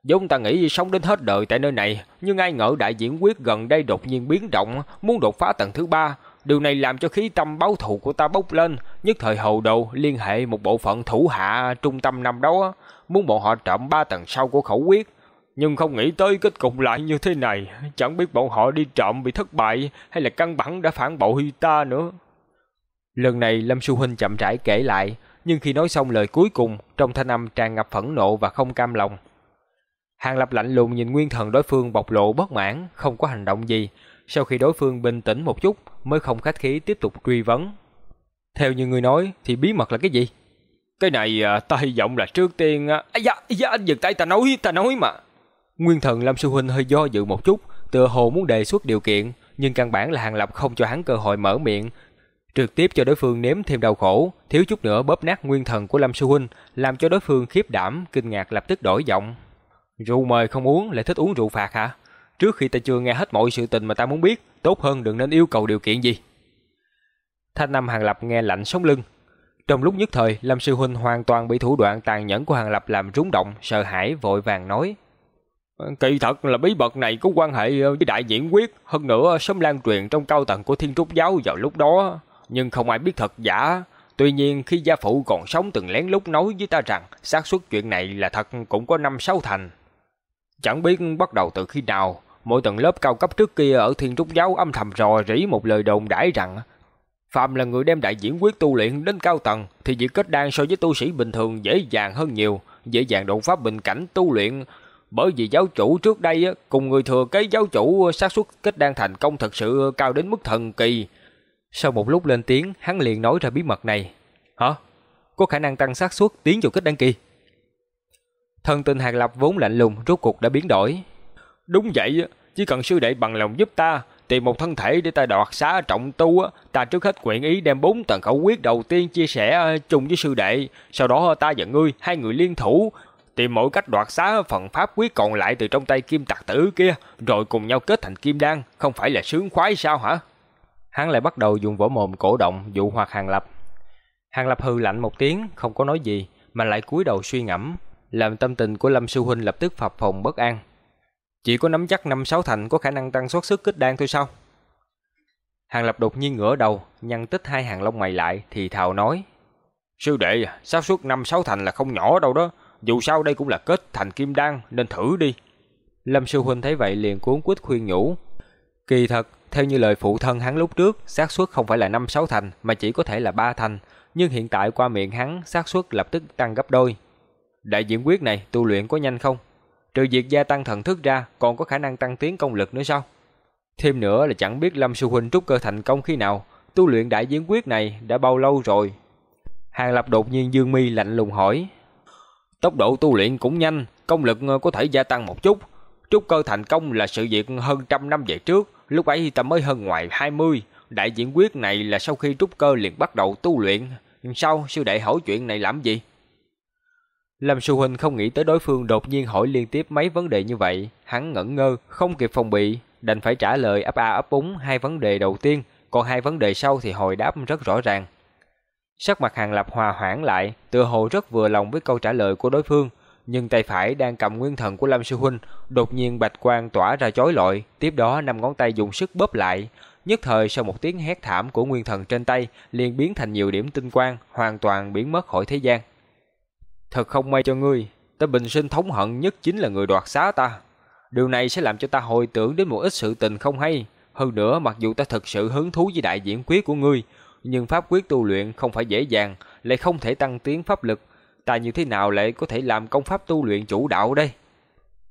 Giống ta nghĩ sống đến hết đời tại nơi này, nhưng ai ngờ đại diễn quyết gần đây đột nhiên biến động, muốn đột phá tầng thứ ba. Điều này làm cho khí tâm báo thù của ta bốc lên, nhất thời hầu đầu liên hệ một bộ phận thủ hạ trung tâm năm đó, muốn bọn họ trộm ba tầng sau của khẩu quyết nhưng không nghĩ tới kết cục lại như thế này, chẳng biết bọn họ đi trộm bị thất bại hay là căn bản đã phản bội ta nữa. Lần này Lâm Xu Huynh chậm rãi kể lại, nhưng khi nói xong lời cuối cùng, trong thanh âm tràn ngập phẫn nộ và không cam lòng. Hàng Lập lạnh lùng nhìn nguyên thần đối phương bộc lộ bất mãn, không có hành động gì. Sau khi đối phương bình tĩnh một chút, mới không khách khí tiếp tục truy vấn. Theo như người nói, thì bí mật là cái gì? Cái này à, ta hy vọng là trước tiên... À, da, da, anh dừng tay ta nói, ta nói mà. Nguyên thần Lâm Sư Huynh hơi do dự một chút, tựa hồ muốn đề xuất điều kiện, nhưng căn bản là Hàng Lập không cho hắn cơ hội mở miệng, trực tiếp cho đối phương nếm thêm đau khổ, thiếu chút nữa bóp nát nguyên thần của Lâm Sư Huynh, làm cho đối phương khiếp đảm, kinh ngạc lập tức đổi giọng. Rượu mời không uống, lại thích uống rượu phạt hả? Trước khi ta chưa nghe hết mọi sự tình mà ta muốn biết, tốt hơn đừng nên yêu cầu điều kiện gì. Thanh Nam Hàng Lập nghe lạnh sống lưng. Trong lúc nhất thời, Lâm Sư Huynh hoàn toàn bị thủ đoạn tàn nhẫn của Hàng Lập làm rúng động, sợ hãi vội vàng nói. Kỳ thật là bí mật này có quan hệ với đại diễn quyết, hơn nữa sớm lan truyền trong cao tầng của thiên trúc giáo vào lúc đó, nhưng không ai biết thật giả. Tuy nhiên khi gia phụ còn sống từng lén lút nói với ta rằng xác suất chuyện này là thật cũng có năm sáu thành. Chẳng biết bắt đầu từ khi nào, mỗi tầng lớp cao cấp trước kia ở thiên trúc giáo âm thầm rò rỉ một lời đồn đãi rằng Phạm là người đem đại diễn quyết tu luyện đến cao tầng thì việc kết đan so với tu sĩ bình thường dễ dàng hơn nhiều, dễ dàng đột phá bình cảnh tu luyện bởi vì giáo chủ trước đây cùng người thừa kế giáo chủ xác suất kết đan thành công thật sự cao đến mức thần kỳ. Sau một lúc lên tiếng, hắn liền nói ra bí mật này. Hả? Có khả năng tăng xác suất tiến vào kết đan kỳ? Thân tình Hàng Lập vốn lạnh lùng rốt cuộc đã biến đổi. Đúng vậy, chỉ cần sư đệ bằng lòng giúp ta tìm một thân thể để ta đoạt xá trọng tu, ta trước hết nguyện ý đem bốn tầng khẩu quyết đầu tiên chia sẻ chung với sư đệ, sau đó ta và ngươi hai người liên thủ tìm mọi cách đoạt xá phần pháp quyết còn lại từ trong tay kim tặc tử kia, rồi cùng nhau kết thành kim đan, không phải là sướng khoái sao hả? Hắn lại bắt đầu dùng võ mồm cổ động dụ hoặc Hàng Lập. Hàng Lập hừ lạnh một tiếng, không có nói gì, mà lại cúi đầu suy ngẫm làm tâm tình của Lâm Sư Huynh lập tức phập phồng bất an. Chỉ có nắm chắc năm sáu thành có khả năng tăng suất sức kích đan thôi sao? Hàng Lập đột nhiên ngửa đầu, nhăn tích hai hàng lông mày lại thì thào nói: "Sư đệ, xác suất năm sáu thành là không nhỏ đâu đó, dù sao đây cũng là kết thành kim đan nên thử đi." Lâm sư huynh thấy vậy liền cuốn quýt khuyên nhủ. Kỳ thật, theo như lời phụ thân hắn lúc trước, xác suất không phải là năm sáu thành mà chỉ có thể là ba thành, nhưng hiện tại qua miệng hắn, xác suất lập tức tăng gấp đôi. Đại diễn quyết này tu luyện có nhanh không? Trừ việc gia tăng thần thức ra, còn có khả năng tăng tiến công lực nữa sao? Thêm nữa là chẳng biết Lâm sư huynh trúc cơ thành công khi nào, tu luyện đại diễn quyết này đã bao lâu rồi? Hàng Lập đột nhiên dương mi lạnh lùng hỏi. Tốc độ tu luyện cũng nhanh, công lực ờ, có thể gia tăng một chút, Trúc cơ thành công là sự việc hơn trăm năm về trước, lúc ấy ta mới hơn ngoài 20. Đại diễn quyết này là sau khi trúc cơ liền bắt đầu tu luyện. Sao sư đệ hỏi chuyện này làm gì? Lâm Sư Huynh không nghĩ tới đối phương đột nhiên hỏi liên tiếp mấy vấn đề như vậy. Hắn ngẩn ngơ, không kịp phòng bị, đành phải trả lời ấp a ấp úng hai vấn đề đầu tiên, còn hai vấn đề sau thì hồi đáp rất rõ ràng. Sắc mặt Hàng Lập hòa hoãn lại, tựa hồ rất vừa lòng với câu trả lời của đối phương, nhưng tay phải đang cầm nguyên thần của Lâm Sư Huynh, đột nhiên bạch quang tỏa ra chói lọi, tiếp đó năm ngón tay dùng sức bóp lại, nhất thời sau một tiếng hét thảm của nguyên thần trên tay, liền biến thành nhiều điểm tinh quang, hoàn toàn biến mất khỏi thế gian. Thật không may cho ngươi, ta bình sinh thống hận nhất chính là người đoạt xá ta. Điều này sẽ làm cho ta hồi tưởng đến một ít sự tình không hay. Hơn nữa, mặc dù ta thực sự hứng thú với đại diễn quyết của ngươi, nhưng pháp quyết tu luyện không phải dễ dàng, lại không thể tăng tiến pháp lực, ta như thế nào lại có thể làm công pháp tu luyện chủ đạo đây?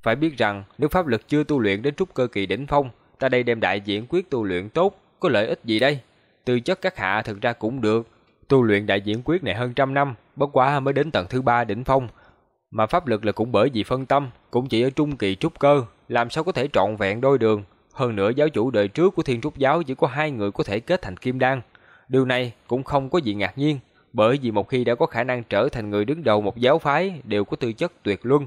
Phải biết rằng, nếu pháp lực chưa tu luyện đến trúc cơ kỳ đỉnh phong, ta đây đem đại diễn quyết tu luyện tốt, có lợi ích gì đây? Tư chất các hạ thực ra cũng được. Tu luyện đại diễn quyết này hơn trăm năm, bất quá mới đến tầng thứ ba đỉnh phong. Mà pháp lực là cũng bởi vì phân tâm, cũng chỉ ở trung kỳ trúc cơ, làm sao có thể trọn vẹn đôi đường. Hơn nữa giáo chủ đời trước của thiên trúc giáo chỉ có hai người có thể kết thành kim đan. Điều này cũng không có gì ngạc nhiên, bởi vì một khi đã có khả năng trở thành người đứng đầu một giáo phái đều có tư chất tuyệt luân,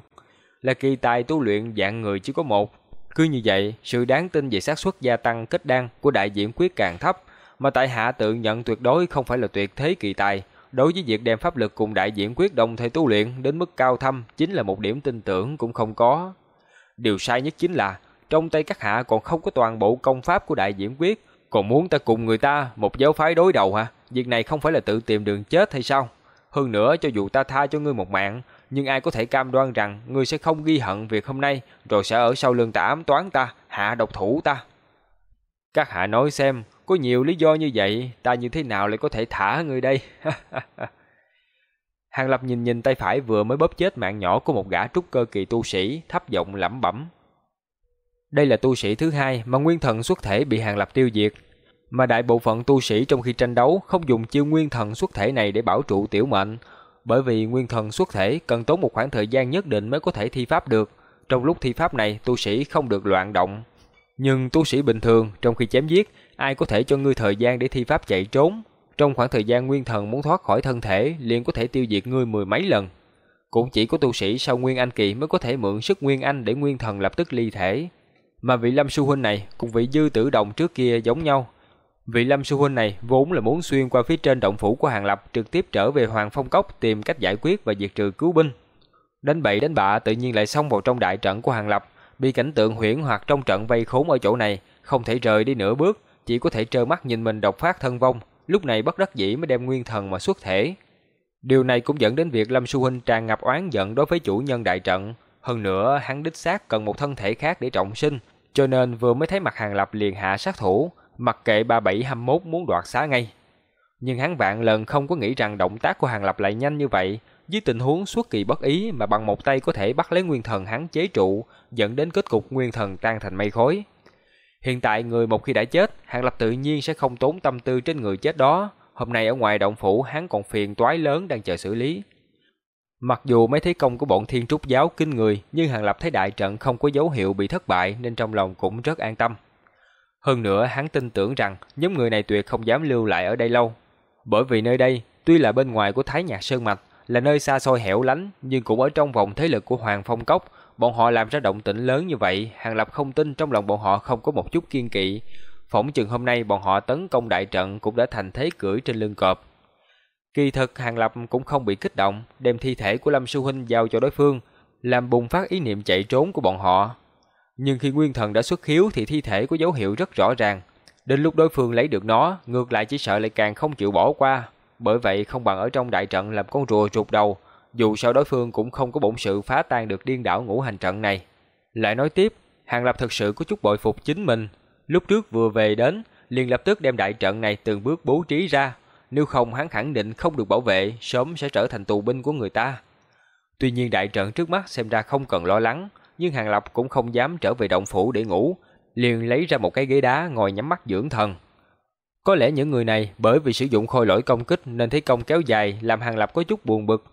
là kỳ tài tu luyện dạng người chỉ có một. Cứ như vậy, sự đáng tin về xác suất gia tăng kết đan của đại diễn quyết càng thấp, mà tại hạ tự nhận tuyệt đối không phải là tuyệt thế kỳ tài. Đối với việc đem pháp lực cùng đại diễn quyết đồng thời tu luyện đến mức cao thâm chính là một điểm tin tưởng cũng không có. Điều sai nhất chính là trong tay các hạ còn không có toàn bộ công pháp của đại diễn quyết, còn muốn ta cùng người ta một giáo phái đối đầu hả? Việc này không phải là tự tìm đường chết hay sao? Hơn nữa cho dù ta tha cho ngươi một mạng, nhưng ai có thể cam đoan rằng ngươi sẽ không ghi hận việc hôm nay, rồi sẽ ở sau lưng ta ám toán ta, hạ độc thủ ta. Các hạ nói xem, có nhiều lý do như vậy, ta như thế nào lại có thể thả ngươi đây? [laughs] Hàng Lập nhìn nhìn tay phải vừa mới bóp chết mạng nhỏ của một gã trúc cơ kỳ tu sĩ, thấp giọng lẩm bẩm. Đây là tu sĩ thứ hai mà nguyên thần xuất thể bị Hàng Lập tiêu diệt, mà đại bộ phận tu sĩ trong khi tranh đấu không dùng chiêu nguyên thần xuất thể này để bảo trụ tiểu mệnh, bởi vì nguyên thần xuất thể cần tốn một khoảng thời gian nhất định mới có thể thi pháp được. Trong lúc thi pháp này, tu sĩ không được loạn động. Nhưng tu sĩ bình thường, trong khi chém giết, ai có thể cho ngươi thời gian để thi pháp chạy trốn? Trong khoảng thời gian nguyên thần muốn thoát khỏi thân thể, liền có thể tiêu diệt ngươi mười mấy lần. Cũng chỉ có tu sĩ sau nguyên anh kỳ mới có thể mượn sức nguyên anh để nguyên thần lập tức ly thể. Mà vị Lâm Sư Huynh này cùng vị Dư Tử Đồng trước kia giống nhau, Vị Lâm Sư Huynh này vốn là muốn xuyên qua phía trên động phủ của Hàng Lập trực tiếp trở về Hoàng Phong Cốc tìm cách giải quyết và diệt trừ cứu binh. Đánh bậy đánh bạ tự nhiên lại xông vào trong đại trận của Hàng Lập, bị cảnh tượng huyễn hoặc trong trận vây khốn ở chỗ này, không thể rời đi nửa bước, chỉ có thể trơ mắt nhìn mình độc phát thân vong, lúc này bất đắc dĩ mới đem nguyên thần mà xuất thể. Điều này cũng dẫn đến việc Lâm Xu Huynh tràn ngập oán giận đối với chủ nhân đại trận, hơn nữa hắn đích xác cần một thân thể khác để trọng sinh, cho nên vừa mới thấy mặt Hàng Lập liền hạ sát thủ, mặc kệ 3721 muốn đoạt xá ngay. Nhưng hắn vạn lần không có nghĩ rằng động tác của Hàng Lập lại nhanh như vậy, dưới tình huống xuất kỳ bất ý mà bằng một tay có thể bắt lấy nguyên thần hắn chế trụ, dẫn đến kết cục nguyên thần tan thành mây khói. Hiện tại người một khi đã chết, Hàng Lập tự nhiên sẽ không tốn tâm tư trên người chết đó. Hôm nay ở ngoài động phủ hắn còn phiền toái lớn đang chờ xử lý. Mặc dù mấy thế công của bọn thiên trúc giáo kinh người, nhưng Hàng Lập thấy đại trận không có dấu hiệu bị thất bại nên trong lòng cũng rất an tâm. Hơn nữa hắn tin tưởng rằng nhóm người này tuyệt không dám lưu lại ở đây lâu. Bởi vì nơi đây, tuy là bên ngoài của Thái Nhạc Sơn Mạch, là nơi xa xôi hẻo lánh, nhưng cũng ở trong vòng thế lực của Hoàng Phong Cốc, bọn họ làm ra động tĩnh lớn như vậy, Hàng Lập không tin trong lòng bọn họ không có một chút kiên kỵ. Phỏng chừng hôm nay bọn họ tấn công đại trận cũng đã thành thế cưỡi trên lưng cọp. Kỳ thực Hàng Lập cũng không bị kích động, đem thi thể của Lâm Sư Huynh giao cho đối phương, làm bùng phát ý niệm chạy trốn của bọn họ. Nhưng khi Nguyên Thần đã xuất hiếu thì thi thể có dấu hiệu rất rõ ràng. Đến lúc đối phương lấy được nó, ngược lại chỉ sợ lại càng không chịu bỏ qua. Bởi vậy không bằng ở trong đại trận làm con rùa rụt đầu, dù sao đối phương cũng không có bổn sự phá tan được điên đảo ngũ hành trận này. Lại nói tiếp, Hàng Lập thực sự có chút bội phục chính mình. Lúc trước vừa về đến, liền lập tức đem đại trận này từng bước bố trí ra. Nếu không hắn khẳng định không được bảo vệ, sớm sẽ trở thành tù binh của người ta. Tuy nhiên đại trận trước mắt xem ra không cần lo lắng, nhưng Hàng Lập cũng không dám trở về động phủ để ngủ, liền lấy ra một cái ghế đá ngồi nhắm mắt dưỡng thần. Có lẽ những người này bởi vì sử dụng khôi lỗi công kích nên thấy công kéo dài làm Hàng Lập có chút buồn bực.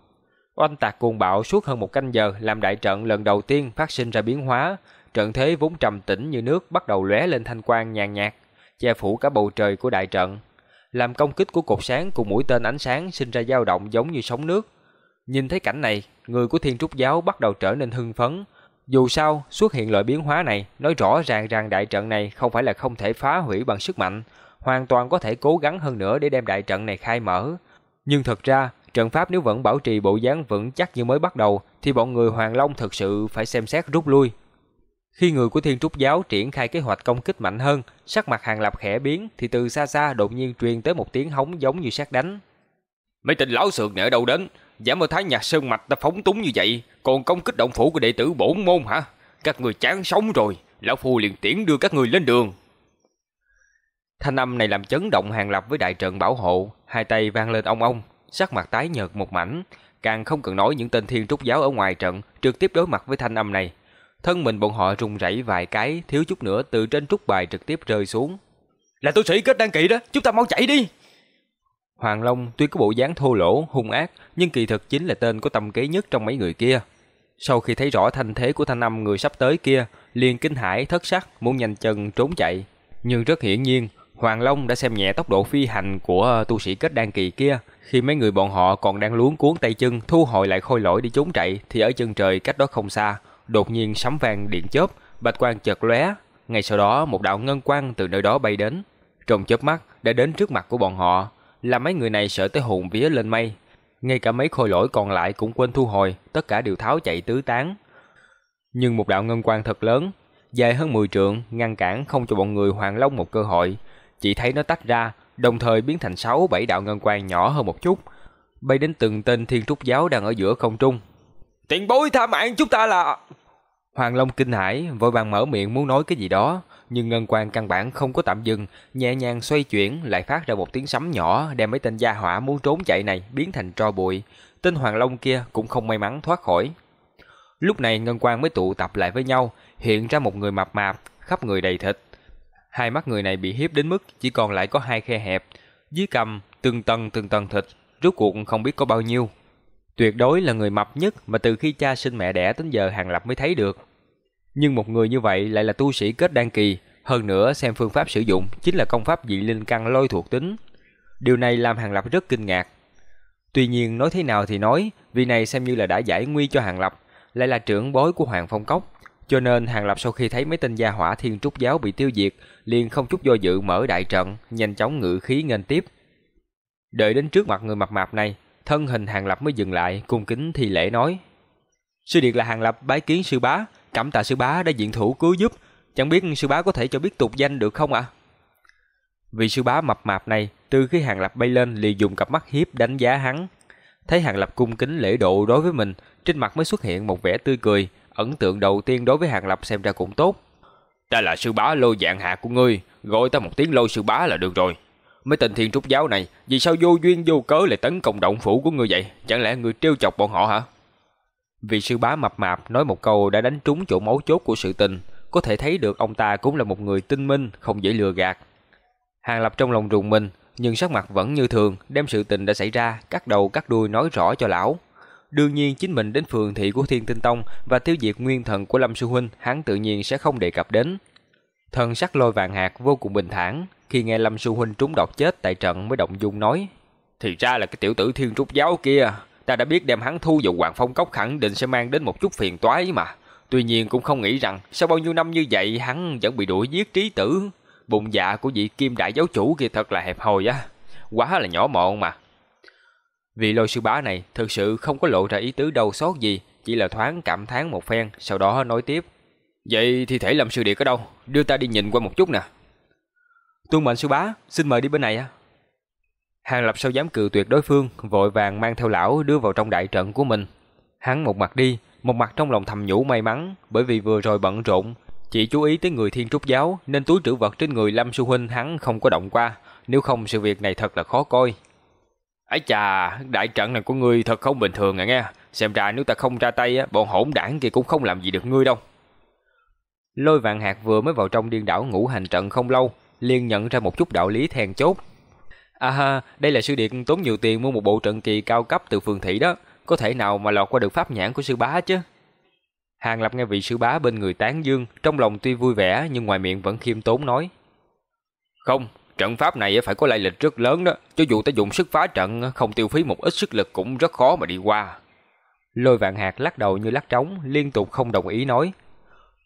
Oanh tạc cuồng bạo suốt hơn một canh giờ làm đại trận lần đầu tiên phát sinh ra biến hóa, trận thế vốn trầm tĩnh như nước bắt đầu lóe lên thanh quang nhàn nhạt, che phủ cả bầu trời của đại trận. Làm công kích của cột sáng cùng mũi tên ánh sáng sinh ra dao động giống như sóng nước. Nhìn thấy cảnh này, người của Thiên Trúc giáo bắt đầu trở nên hưng phấn. Dù sao, xuất hiện loại biến hóa này nói rõ ràng rằng đại trận này không phải là không thể phá hủy bằng sức mạnh, hoàn toàn có thể cố gắng hơn nữa để đem đại trận này khai mở. Nhưng thật ra, trận pháp nếu vẫn bảo trì bộ dáng vững chắc như mới bắt đầu, thì bọn người Hoàng Long thực sự phải xem xét rút lui. Khi người của Thiên Trúc Giáo triển khai kế hoạch công kích mạnh hơn, sắc mặt Hàng Lập khẽ biến, thì từ xa xa đột nhiên truyền tới một tiếng hống giống như sát đánh. Mấy tên lão sượng này ở đâu đến? Giảm ở Thái Nhạc Sơn Mạch ta phóng túng như vậy, còn công kích động phủ của đệ tử bổn môn hả? Các người chán sống rồi, lão phu liền tiễn đưa các người lên đường. Thanh âm này làm chấn động Hàng Lập với đại trận bảo hộ, hai tay vang lên ong ong, sắc mặt tái nhợt một mảnh, càng không cần nói những tên thiên trúc giáo ở ngoài trận trực tiếp đối mặt với thanh âm này. Thân mình bọn họ rung rẩy vài cái, thiếu chút nữa từ trên trúc bài trực tiếp rơi xuống. Là tu sĩ kết đăng kỵ đó, chúng ta mau chạy đi. Hoàng Long tuy có bộ dáng thô lỗ, hung ác, nhưng kỳ thực chính là tên có tâm kế nhất trong mấy người kia. Sau khi thấy rõ thanh thế của thanh âm người sắp tới kia, liền kinh hãi thất sắc muốn nhanh chân trốn chạy. Nhưng rất hiển nhiên, Hoàng Long đã xem nhẹ tốc độ phi hành của ờ, tu sĩ kết đan kỳ kia. Khi mấy người bọn họ còn đang luống cuốn tay chân thu hồi lại khôi lỗi đi trốn chạy thì ở chân trời cách đó không xa, đột nhiên sấm vang điện chớp, bạch quang chợt lóe, ngay sau đó một đạo ngân quang từ nơi đó bay đến, trong chớp mắt đã đến trước mặt của bọn họ, làm mấy người này sợ tới hồn vía lên mây. Ngay cả mấy khôi lỗi còn lại cũng quên thu hồi, tất cả đều tháo chạy tứ tán. Nhưng một đạo ngân quang thật lớn, dài hơn 10 trượng, ngăn cản không cho bọn người Hoàng Long một cơ hội, chỉ thấy nó tách ra, đồng thời biến thành sáu bảy đạo ngân quang nhỏ hơn một chút, bay đến từng tên thiên trúc giáo đang ở giữa không trung. Tiền bối tha mạng chúng ta là... Hoàng Long kinh hãi, vội vàng mở miệng muốn nói cái gì đó, nhưng ngân quang căn bản không có tạm dừng, nhẹ nhàng xoay chuyển lại phát ra một tiếng sấm nhỏ đem mấy tên gia hỏa muốn trốn chạy này biến thành tro bụi. Tên Hoàng Long kia cũng không may mắn thoát khỏi. Lúc này ngân quang mới tụ tập lại với nhau, hiện ra một người mập mạp, khắp người đầy thịt. Hai mắt người này bị hiếp đến mức chỉ còn lại có hai khe hẹp, dưới cằm từng tầng từng tầng thịt, rốt cuộc không biết có bao nhiêu. Tuyệt đối là người mập nhất mà từ khi cha sinh mẹ đẻ đến giờ Hàng Lập mới thấy được. Nhưng một người như vậy lại là tu sĩ kết đan kỳ, hơn nữa xem phương pháp sử dụng chính là công pháp dị linh căn lôi thuộc tính. Điều này làm Hàng Lập rất kinh ngạc. Tuy nhiên nói thế nào thì nói, vì này xem như là đã giải nguy cho Hàng Lập, lại là trưởng bối của Hoàng Phong Cốc. Cho nên Hàng Lập sau khi thấy mấy tên gia hỏa thiên trúc giáo bị tiêu diệt, liền không chút do dự mở đại trận, nhanh chóng ngự khí nghênh tiếp. Đợi đến trước mặt người mập mạp này, thân hình Hàng Lập mới dừng lại, cung kính thi lễ nói: "Sư điệt là Hàng Lập bái kiến sư bá, cảm tạ sư bá đã diện thủ cứu giúp, chẳng biết sư bá có thể cho biết tục danh được không ạ?" Vị sư bá mập mạp này, từ khi Hàng Lập bay lên liền dùng cặp mắt hiếp đánh giá hắn. Thấy Hàng Lập cung kính lễ độ đối với mình, trên mặt mới xuất hiện một vẻ tươi cười, ấn tượng đầu tiên đối với Hàng Lập xem ra cũng tốt. Ta là sư bá lôi dạng hạ của ngươi, gọi ta một tiếng lôi sư bá là được rồi. Mấy tên thiên trúc giáo này, vì sao vô duyên vô cớ lại tấn công động phủ của ngươi vậy? Chẳng lẽ ngươi trêu chọc bọn họ hả? Vị sư bá mập mạp nói một câu đã đánh trúng chỗ mấu chốt của sự tình, có thể thấy được ông ta cũng là một người tinh minh, không dễ lừa gạt. Hàng Lập trong lòng rùng mình, nhưng sắc mặt vẫn như thường, đem sự tình đã xảy ra, cắt đầu cắt đuôi nói rõ cho lão. Đương nhiên chính mình đến phường thị của Thiên Tinh Tông và tiêu diệt nguyên thần của Lâm Sư Huynh, hắn tự nhiên sẽ không đề cập đến. Thần sắc lôi vàng hạt vô cùng bình thản, khi nghe Lâm Sư Huynh trúng độc chết tại trận mới động dung nói. Thì ra là cái tiểu tử thiên trúc giáo kia, ta đã biết đem hắn thu vào Hoàng Phong Cốc khẳng định sẽ mang đến một chút phiền toái mà. Tuy nhiên cũng không nghĩ rằng sau bao nhiêu năm như vậy hắn vẫn bị đuổi giết trí tử. Bụng dạ của vị kim đại giáo chủ kia thật là hẹp hòi á, quá là nhỏ mọn mà. Vị lôi sư bá này thực sự không có lộ ra ý tứ đầu sót gì, chỉ là thoáng cảm thán một phen, sau đó nói tiếp. Vậy thì thể lâm sư điệt ở đâu? Đưa ta đi nhìn qua một chút nè. Tuân mệnh sư bá, xin mời đi bên này à. Hàng Lập sao dám cự tuyệt đối phương, vội vàng mang theo lão đưa vào trong đại trận của mình. Hắn một mặt đi, một mặt trong lòng thầm nhủ may mắn, bởi vì vừa rồi bận rộn, chỉ chú ý tới người thiên trúc giáo nên túi trữ vật trên người Lâm Sư Huynh hắn không có động qua, nếu không sự việc này thật là khó coi. Ấy chà, đại trận này của ngươi thật không bình thường à nghe, xem ra nếu ta không ra tay bọn hỗn đảng kia cũng không làm gì được ngươi đâu. Lôi vạn hạt vừa mới vào trong điên đảo ngũ hành trận không lâu, liền nhận ra một chút đạo lý then chốt. À ha, đây là sư điện tốn nhiều tiền mua một bộ trận kỳ cao cấp từ phường thị đó, có thể nào mà lọt qua được pháp nhãn của sư bá chứ? Hàng Lập nghe vị sư bá bên người tán dương, trong lòng tuy vui vẻ nhưng ngoài miệng vẫn khiêm tốn nói. Không, trận pháp này phải có lai lịch rất lớn đó, cho dù ta dùng sức phá trận không tiêu phí một ít sức lực cũng rất khó mà đi qua. Lôi vạn hạt lắc đầu như lắc trống, liên tục không đồng ý nói.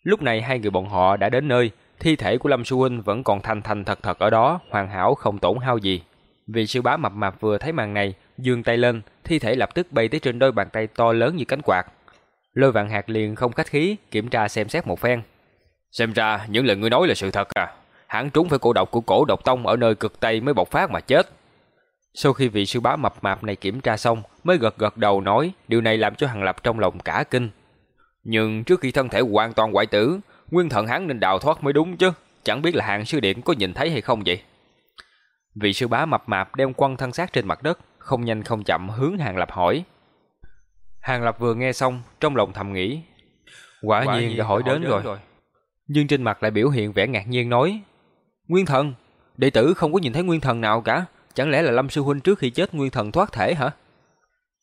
Lúc này hai người bọn họ đã đến nơi, thi thể của Lâm Xu Huynh vẫn còn thành thành thật thật ở đó, hoàn hảo không tổn hao gì. Vị sư bá mập mạp vừa thấy màn này, dương tay lên, thi thể lập tức bay tới trên đôi bàn tay to lớn như cánh quạt. Lôi vạn hạt liền không khách khí, kiểm tra xem xét một phen. Xem ra những lời ngươi nói là sự thật à. Hắn trúng phải cổ độc của cổ độc tông ở nơi cực Tây mới bộc phát mà chết. Sau khi vị sư bá mập mạp này kiểm tra xong, mới gật gật đầu nói, điều này làm cho Hàng Lập trong lòng cả kinh. Nhưng trước khi thân thể hoàn toàn hoại tử, nguyên thần hắn nên đào thoát mới đúng chứ. Chẳng biết là hàng sư điện có nhìn thấy hay không vậy? Vị sư bá mập mạp đem quăng thân xác trên mặt đất, không nhanh không chậm hướng Hàng Lập hỏi. Hàng Lập vừa nghe xong, trong lòng thầm nghĩ. Quả, Quả nhiên, đã hỏi đến, đến rồi. rồi. Nhưng trên mặt lại biểu hiện vẻ ngạc nhiên nói. Nguyên thần? Đệ tử không có nhìn thấy nguyên thần nào cả. Chẳng lẽ là Lâm Sư Huynh trước khi chết nguyên thần thoát thể hả?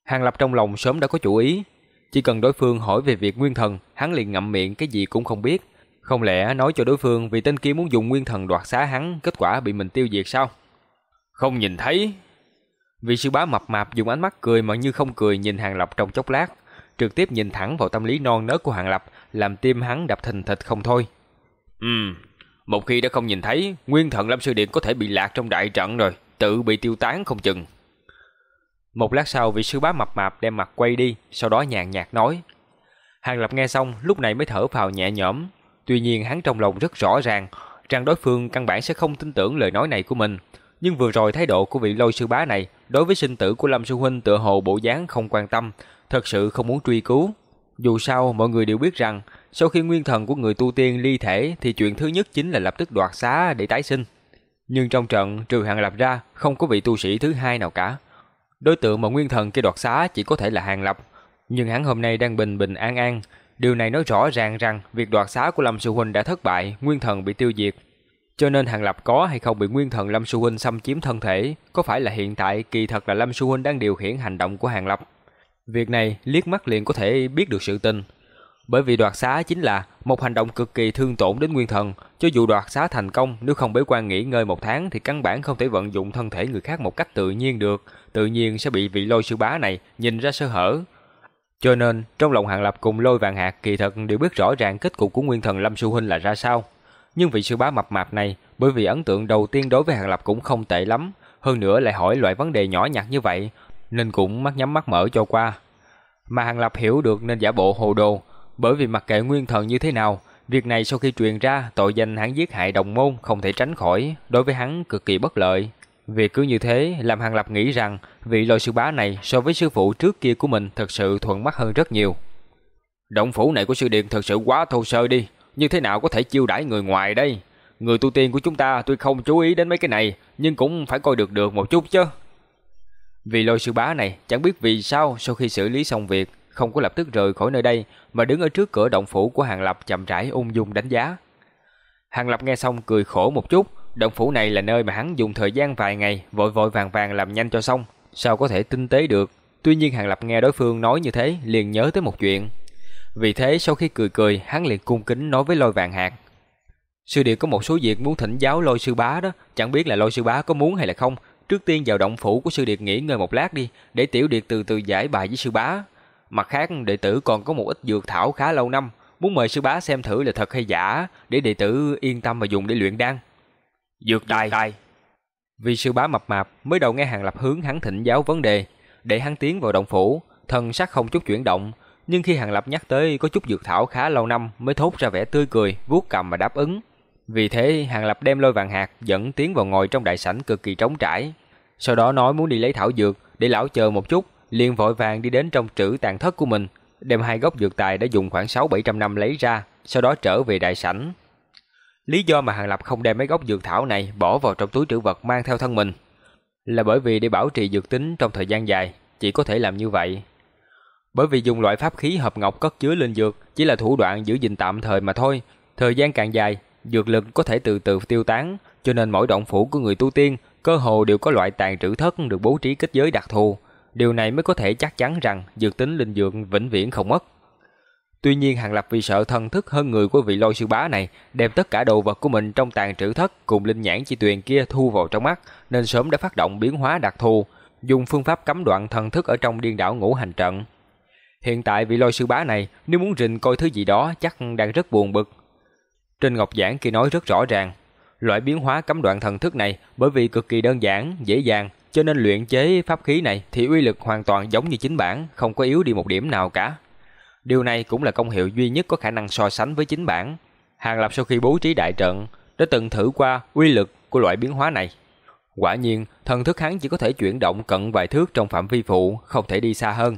Hàng Lập trong lòng sớm đã có chủ ý. Chỉ cần đối phương hỏi về việc nguyên thần, hắn liền ngậm miệng cái gì cũng không biết. Không lẽ nói cho đối phương vì tên kia muốn dùng nguyên thần đoạt xá hắn, kết quả bị mình tiêu diệt sao? Không nhìn thấy. Vị sư bá mập mạp dùng ánh mắt cười mà như không cười nhìn Hàng Lập trong chốc lát, trực tiếp nhìn thẳng vào tâm lý non nớt của Hàng Lập, làm tim hắn đập thình thịch không thôi. Ừm, một khi đã không nhìn thấy, nguyên thần Lâm Sư Điện có thể bị lạc trong đại trận rồi, tự bị tiêu tán không chừng. Một lát sau vị sư bá mập mạp đem mặt quay đi, sau đó nhàn nhạt nói. Hàng Lập nghe xong, lúc này mới thở phào nhẹ nhõm. Tuy nhiên hắn trong lòng rất rõ ràng, rằng đối phương căn bản sẽ không tin tưởng lời nói này của mình. Nhưng vừa rồi thái độ của vị lôi sư bá này đối với sinh tử của Lâm Sư Huynh tựa hồ bộ dáng không quan tâm, thật sự không muốn truy cứu. Dù sao, mọi người đều biết rằng, sau khi nguyên thần của người tu tiên ly thể thì chuyện thứ nhất chính là lập tức đoạt xá để tái sinh. Nhưng trong trận, trừ Hàng Lập ra, không có vị tu sĩ thứ hai nào cả. Đối tượng mà nguyên thần kia đoạt xá chỉ có thể là Hàng Lập. Nhưng hắn hôm nay đang bình bình an an. Điều này nói rõ ràng rằng việc đoạt xá của Lâm Sư Huynh đã thất bại, nguyên thần bị tiêu diệt. Cho nên Hàng Lập có hay không bị nguyên thần Lâm Sư Huynh xâm chiếm thân thể, có phải là hiện tại kỳ thật là Lâm Sư Huynh đang điều khiển hành động của Hàng Lập. Việc này liếc mắt liền có thể biết được sự tình. Bởi vì đoạt xá chính là một hành động cực kỳ thương tổn đến nguyên thần, cho dù đoạt xá thành công nếu không bế quan nghỉ ngơi một tháng thì căn bản không thể vận dụng thân thể người khác một cách tự nhiên được, tự nhiên sẽ bị vị lôi sư bá này nhìn ra sơ hở. Cho nên, trong lòng Hàng Lập cùng lôi vàng hạt kỳ thật đều biết rõ ràng kết cục của nguyên thần Lâm Sư Huynh là ra sao. Nhưng vị sư bá mập mạp này, bởi vì ấn tượng đầu tiên đối với Hàng Lập cũng không tệ lắm, hơn nữa lại hỏi loại vấn đề nhỏ nhặt như vậy, nên cũng mắt nhắm mắt mở cho qua. Mà Hàng Lập hiểu được nên giả bộ hồ đồ, bởi vì mặc kệ nguyên thần như thế nào, việc này sau khi truyền ra, tội danh hắn giết hại đồng môn không thể tránh khỏi, đối với hắn cực kỳ bất lợi. Việc cứ như thế làm Hàng Lập nghĩ rằng vị lôi sư bá này so với sư phụ trước kia của mình thật sự thuận mắt hơn rất nhiều. Động phủ này của sư điện thật sự quá thô sơ đi, như thế nào có thể chiêu đãi người ngoài đây? Người tu tiên của chúng ta tuy không chú ý đến mấy cái này, nhưng cũng phải coi được được một chút chứ. Vì lôi sư bá này chẳng biết vì sao sau khi xử lý xong việc, không có lập tức rời khỏi nơi đây mà đứng ở trước cửa động phủ của Hàng Lập chậm rãi ung dung đánh giá. Hàng Lập nghe xong cười khổ một chút, động phủ này là nơi mà hắn dùng thời gian vài ngày vội vội vàng vàng làm nhanh cho xong, sao có thể tinh tế được. Tuy nhiên Hàng Lập nghe đối phương nói như thế liền nhớ tới một chuyện. Vì thế sau khi cười cười, hắn liền cung kính nói với lôi vàng hạt. Sư địa có một số việc muốn thỉnh giáo lôi sư bá đó, chẳng biết là lôi sư bá có muốn hay là không. Trước tiên vào động phủ của sư điệt nghỉ ngơi một lát đi, để tiểu điệt từ từ giải bài với sư bá. Mặt khác, đệ tử còn có một ít dược thảo khá lâu năm, muốn mời sư bá xem thử là thật hay giả, để đệ tử yên tâm mà dùng để luyện đan. Dược đài. Vì sư bá mập mạp mới đầu nghe Hàng Lập hướng hắn thỉnh giáo vấn đề, để hắn tiến vào động phủ, thân sắc không chút chuyển động, nhưng khi Hàng Lập nhắc tới có chút dược thảo khá lâu năm mới thốt ra vẻ tươi cười, vuốt cầm mà đáp ứng. Vì thế, Hàng Lập đem lôi vàng hạt dẫn tiến vào ngồi trong đại sảnh cực kỳ trống trải. Sau đó nói muốn đi lấy thảo dược, để lão chờ một chút, liền vội vàng đi đến trong trữ tàn thất của mình, đem hai gốc dược tài đã dùng khoảng 6-700 năm lấy ra, sau đó trở về đại sảnh. Lý do mà Hàng Lập không đem mấy gốc dược thảo này bỏ vào trong túi trữ vật mang theo thân mình là bởi vì để bảo trì dược tính trong thời gian dài, chỉ có thể làm như vậy. Bởi vì dùng loại pháp khí hợp ngọc cất chứa linh dược chỉ là thủ đoạn giữ gìn tạm thời mà thôi, thời gian càng dài, dược lực có thể từ từ tiêu tán, cho nên mỗi động phủ của người tu tiên cơ hồ đều có loại tàn trữ thất được bố trí kết giới đặc thù, điều này mới có thể chắc chắn rằng dược tính linh dược vĩnh viễn không mất. Tuy nhiên Hàng Lập vì sợ thần thức hơn người của vị lôi sư bá này, đem tất cả đồ vật của mình trong tàn trữ thất cùng linh nhãn chi tuyền kia thu vào trong mắt, nên sớm đã phát động biến hóa đặc thù, dùng phương pháp cấm đoạn thần thức ở trong điên đảo ngũ hành trận. Hiện tại vị lôi sư bá này nếu muốn rình coi thứ gì đó chắc đang rất buồn bực. Trên ngọc giảng kia nói rất rõ ràng, loại biến hóa cấm đoạn thần thức này bởi vì cực kỳ đơn giản, dễ dàng, cho nên luyện chế pháp khí này thì uy lực hoàn toàn giống như chính bản, không có yếu đi một điểm nào cả. Điều này cũng là công hiệu duy nhất có khả năng so sánh với chính bản. Hàng Lập sau khi bố trí đại trận, đã từng thử qua uy lực của loại biến hóa này. Quả nhiên, thần thức hắn chỉ có thể chuyển động cận vài thước trong phạm vi phụ, không thể đi xa hơn.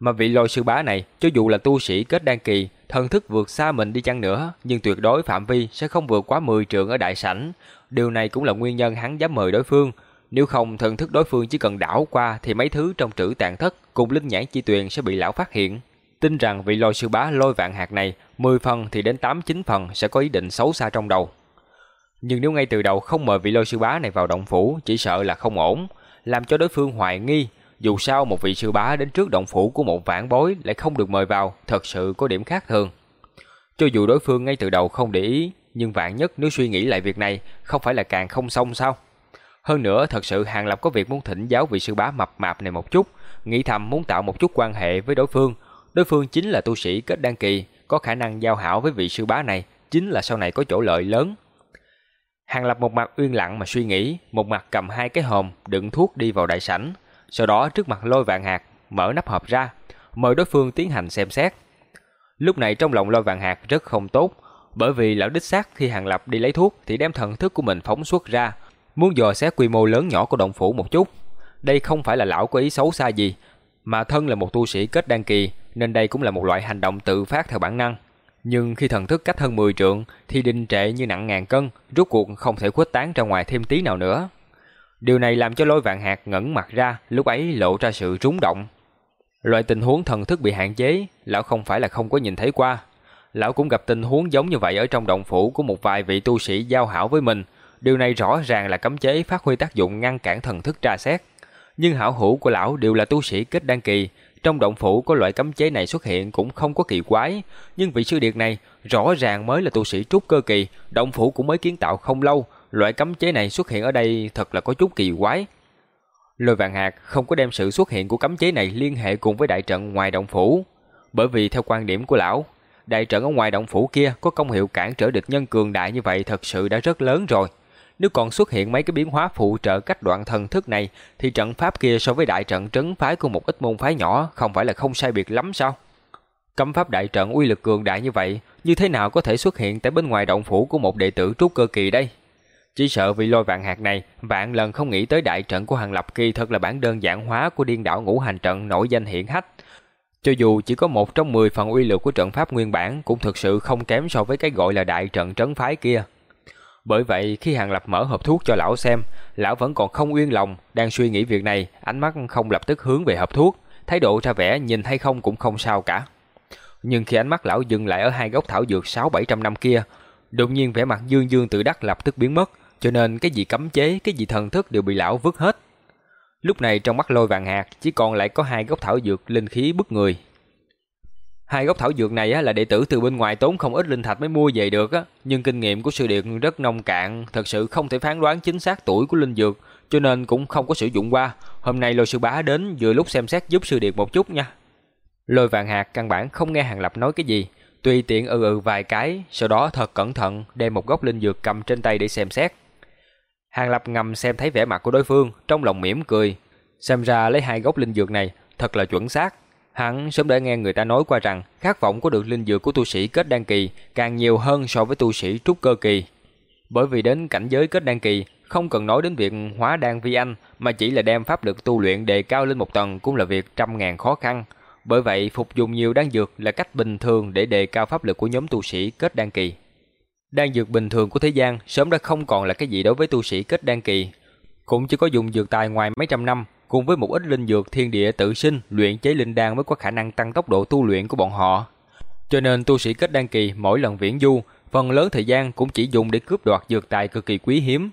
Mà vị lôi sư bá này, cho dù là tu sĩ kết đan kỳ, thần thức vượt xa mình đi chăng nữa, nhưng tuyệt đối phạm vi sẽ không vượt quá 10 trượng ở đại sảnh. Điều này cũng là nguyên nhân hắn dám mời đối phương. Nếu không, thần thức đối phương chỉ cần đảo qua thì mấy thứ trong trữ tạng thất cùng linh nhãn chi tuyền sẽ bị lão phát hiện. Tin rằng vị lôi sư bá lôi vạn hạt này, 10 phần thì đến 8-9 phần sẽ có ý định xấu xa trong đầu. Nhưng nếu ngay từ đầu không mời vị lôi sư bá này vào động phủ, chỉ sợ là không ổn, làm cho đối phương hoài nghi. Dù sao một vị sư bá đến trước động phủ của một vãn bối lại không được mời vào, thật sự có điểm khác thường. Cho dù đối phương ngay từ đầu không để ý, nhưng vạn nhất nếu suy nghĩ lại việc này, không phải là càng không xong sao? Hơn nữa, thật sự Hàng Lập có việc muốn thỉnh giáo vị sư bá mập mạp này một chút, nghĩ thầm muốn tạo một chút quan hệ với đối phương, Đối phương chính là tu sĩ kết đăng kỳ, có khả năng giao hảo với vị sư bá này, chính là sau này có chỗ lợi lớn. Hàng Lập một mặt uyên lặng mà suy nghĩ, một mặt cầm hai cái hòm đựng thuốc đi vào đại sảnh, sau đó trước mặt lôi vạn hạt, mở nắp hộp ra, mời đối phương tiến hành xem xét. Lúc này trong lòng lôi vạn hạt rất không tốt, bởi vì lão đích xác khi Hàng Lập đi lấy thuốc thì đem thần thức của mình phóng xuất ra, muốn dò xét quy mô lớn nhỏ của động phủ một chút. Đây không phải là lão có ý xấu xa gì, mà thân là một tu sĩ kết đăng kỳ, nên đây cũng là một loại hành động tự phát theo bản năng. Nhưng khi thần thức cách hơn 10 trượng thì đình trệ như nặng ngàn cân, rốt cuộc không thể khuếch tán ra ngoài thêm tí nào nữa. Điều này làm cho lôi vạn hạt ngẩn mặt ra, lúc ấy lộ ra sự rúng động. Loại tình huống thần thức bị hạn chế, lão không phải là không có nhìn thấy qua. Lão cũng gặp tình huống giống như vậy ở trong động phủ của một vài vị tu sĩ giao hảo với mình. Điều này rõ ràng là cấm chế phát huy tác dụng ngăn cản thần thức tra xét. Nhưng hảo hữu của lão đều là tu sĩ kết đăng kỳ, trong động phủ có loại cấm chế này xuất hiện cũng không có kỳ quái, nhưng vị sư điệt này rõ ràng mới là tu sĩ trúc cơ kỳ, động phủ cũng mới kiến tạo không lâu, loại cấm chế này xuất hiện ở đây thật là có chút kỳ quái. Lôi vạn hạt không có đem sự xuất hiện của cấm chế này liên hệ cùng với đại trận ngoài động phủ, bởi vì theo quan điểm của lão, đại trận ở ngoài động phủ kia có công hiệu cản trở địch nhân cường đại như vậy thật sự đã rất lớn rồi. Nếu còn xuất hiện mấy cái biến hóa phụ trợ cách đoạn thần thức này thì trận pháp kia so với đại trận trấn phái của một ít môn phái nhỏ không phải là không sai biệt lắm sao? Cấm pháp đại trận uy lực cường đại như vậy, như thế nào có thể xuất hiện tại bên ngoài động phủ của một đệ tử trúc cơ kỳ đây? Chỉ sợ vì lôi vạn hạt này, vạn lần không nghĩ tới đại trận của Hàng Lập Kỳ thật là bản đơn giản hóa của điên đảo ngũ hành trận nổi danh hiển hách. Cho dù chỉ có một trong mười phần uy lực của trận pháp nguyên bản cũng thực sự không kém so với cái gọi là đại trận trấn phái kia. Bởi vậy khi Hàng Lập mở hộp thuốc cho lão xem, lão vẫn còn không yên lòng, đang suy nghĩ việc này, ánh mắt không lập tức hướng về hộp thuốc, thái độ ra vẻ nhìn hay không cũng không sao cả. Nhưng khi ánh mắt lão dừng lại ở hai gốc thảo dược 6-700 năm kia, đột nhiên vẻ mặt dương dương tự đắc lập tức biến mất, cho nên cái gì cấm chế, cái gì thần thức đều bị lão vứt hết. Lúc này trong mắt lôi vàng hạt chỉ còn lại có hai gốc thảo dược linh khí bức người. Hai gốc thảo dược này là đệ tử từ bên ngoài tốn không ít linh thạch mới mua về được á, nhưng kinh nghiệm của sư điện rất nông cạn, thật sự không thể phán đoán chính xác tuổi của linh dược, cho nên cũng không có sử dụng qua. Hôm nay lôi sư bá đến vừa lúc xem xét giúp sư điện một chút nha. Lôi vàng hạt căn bản không nghe hàng lập nói cái gì, tùy tiện ừ ừ vài cái, sau đó thật cẩn thận đem một gốc linh dược cầm trên tay để xem xét. Hàng lập ngầm xem thấy vẻ mặt của đối phương, trong lòng mỉm cười. Xem ra lấy hai gốc linh dược này thật là chuẩn xác. Hắn sớm đã nghe người ta nói qua rằng khát vọng có được linh dược của tu sĩ kết đan kỳ càng nhiều hơn so với tu sĩ trúc cơ kỳ. Bởi vì đến cảnh giới kết đan kỳ, không cần nói đến việc hóa đan vi anh, mà chỉ là đem pháp lực tu luyện đề cao lên một tầng cũng là việc trăm ngàn khó khăn. Bởi vậy, phục dụng nhiều đan dược là cách bình thường để đề cao pháp lực của nhóm tu sĩ kết đan kỳ. Đan dược bình thường của thế gian sớm đã không còn là cái gì đối với tu sĩ kết đan kỳ. Cũng chỉ có dùng dược tài ngoài mấy trăm năm, cùng với một ít linh dược thiên địa tự sinh, luyện chế linh đan mới có khả năng tăng tốc độ tu luyện của bọn họ. Cho nên tu sĩ kết đan kỳ mỗi lần viễn du, phần lớn thời gian cũng chỉ dùng để cướp đoạt dược tài cực kỳ quý hiếm.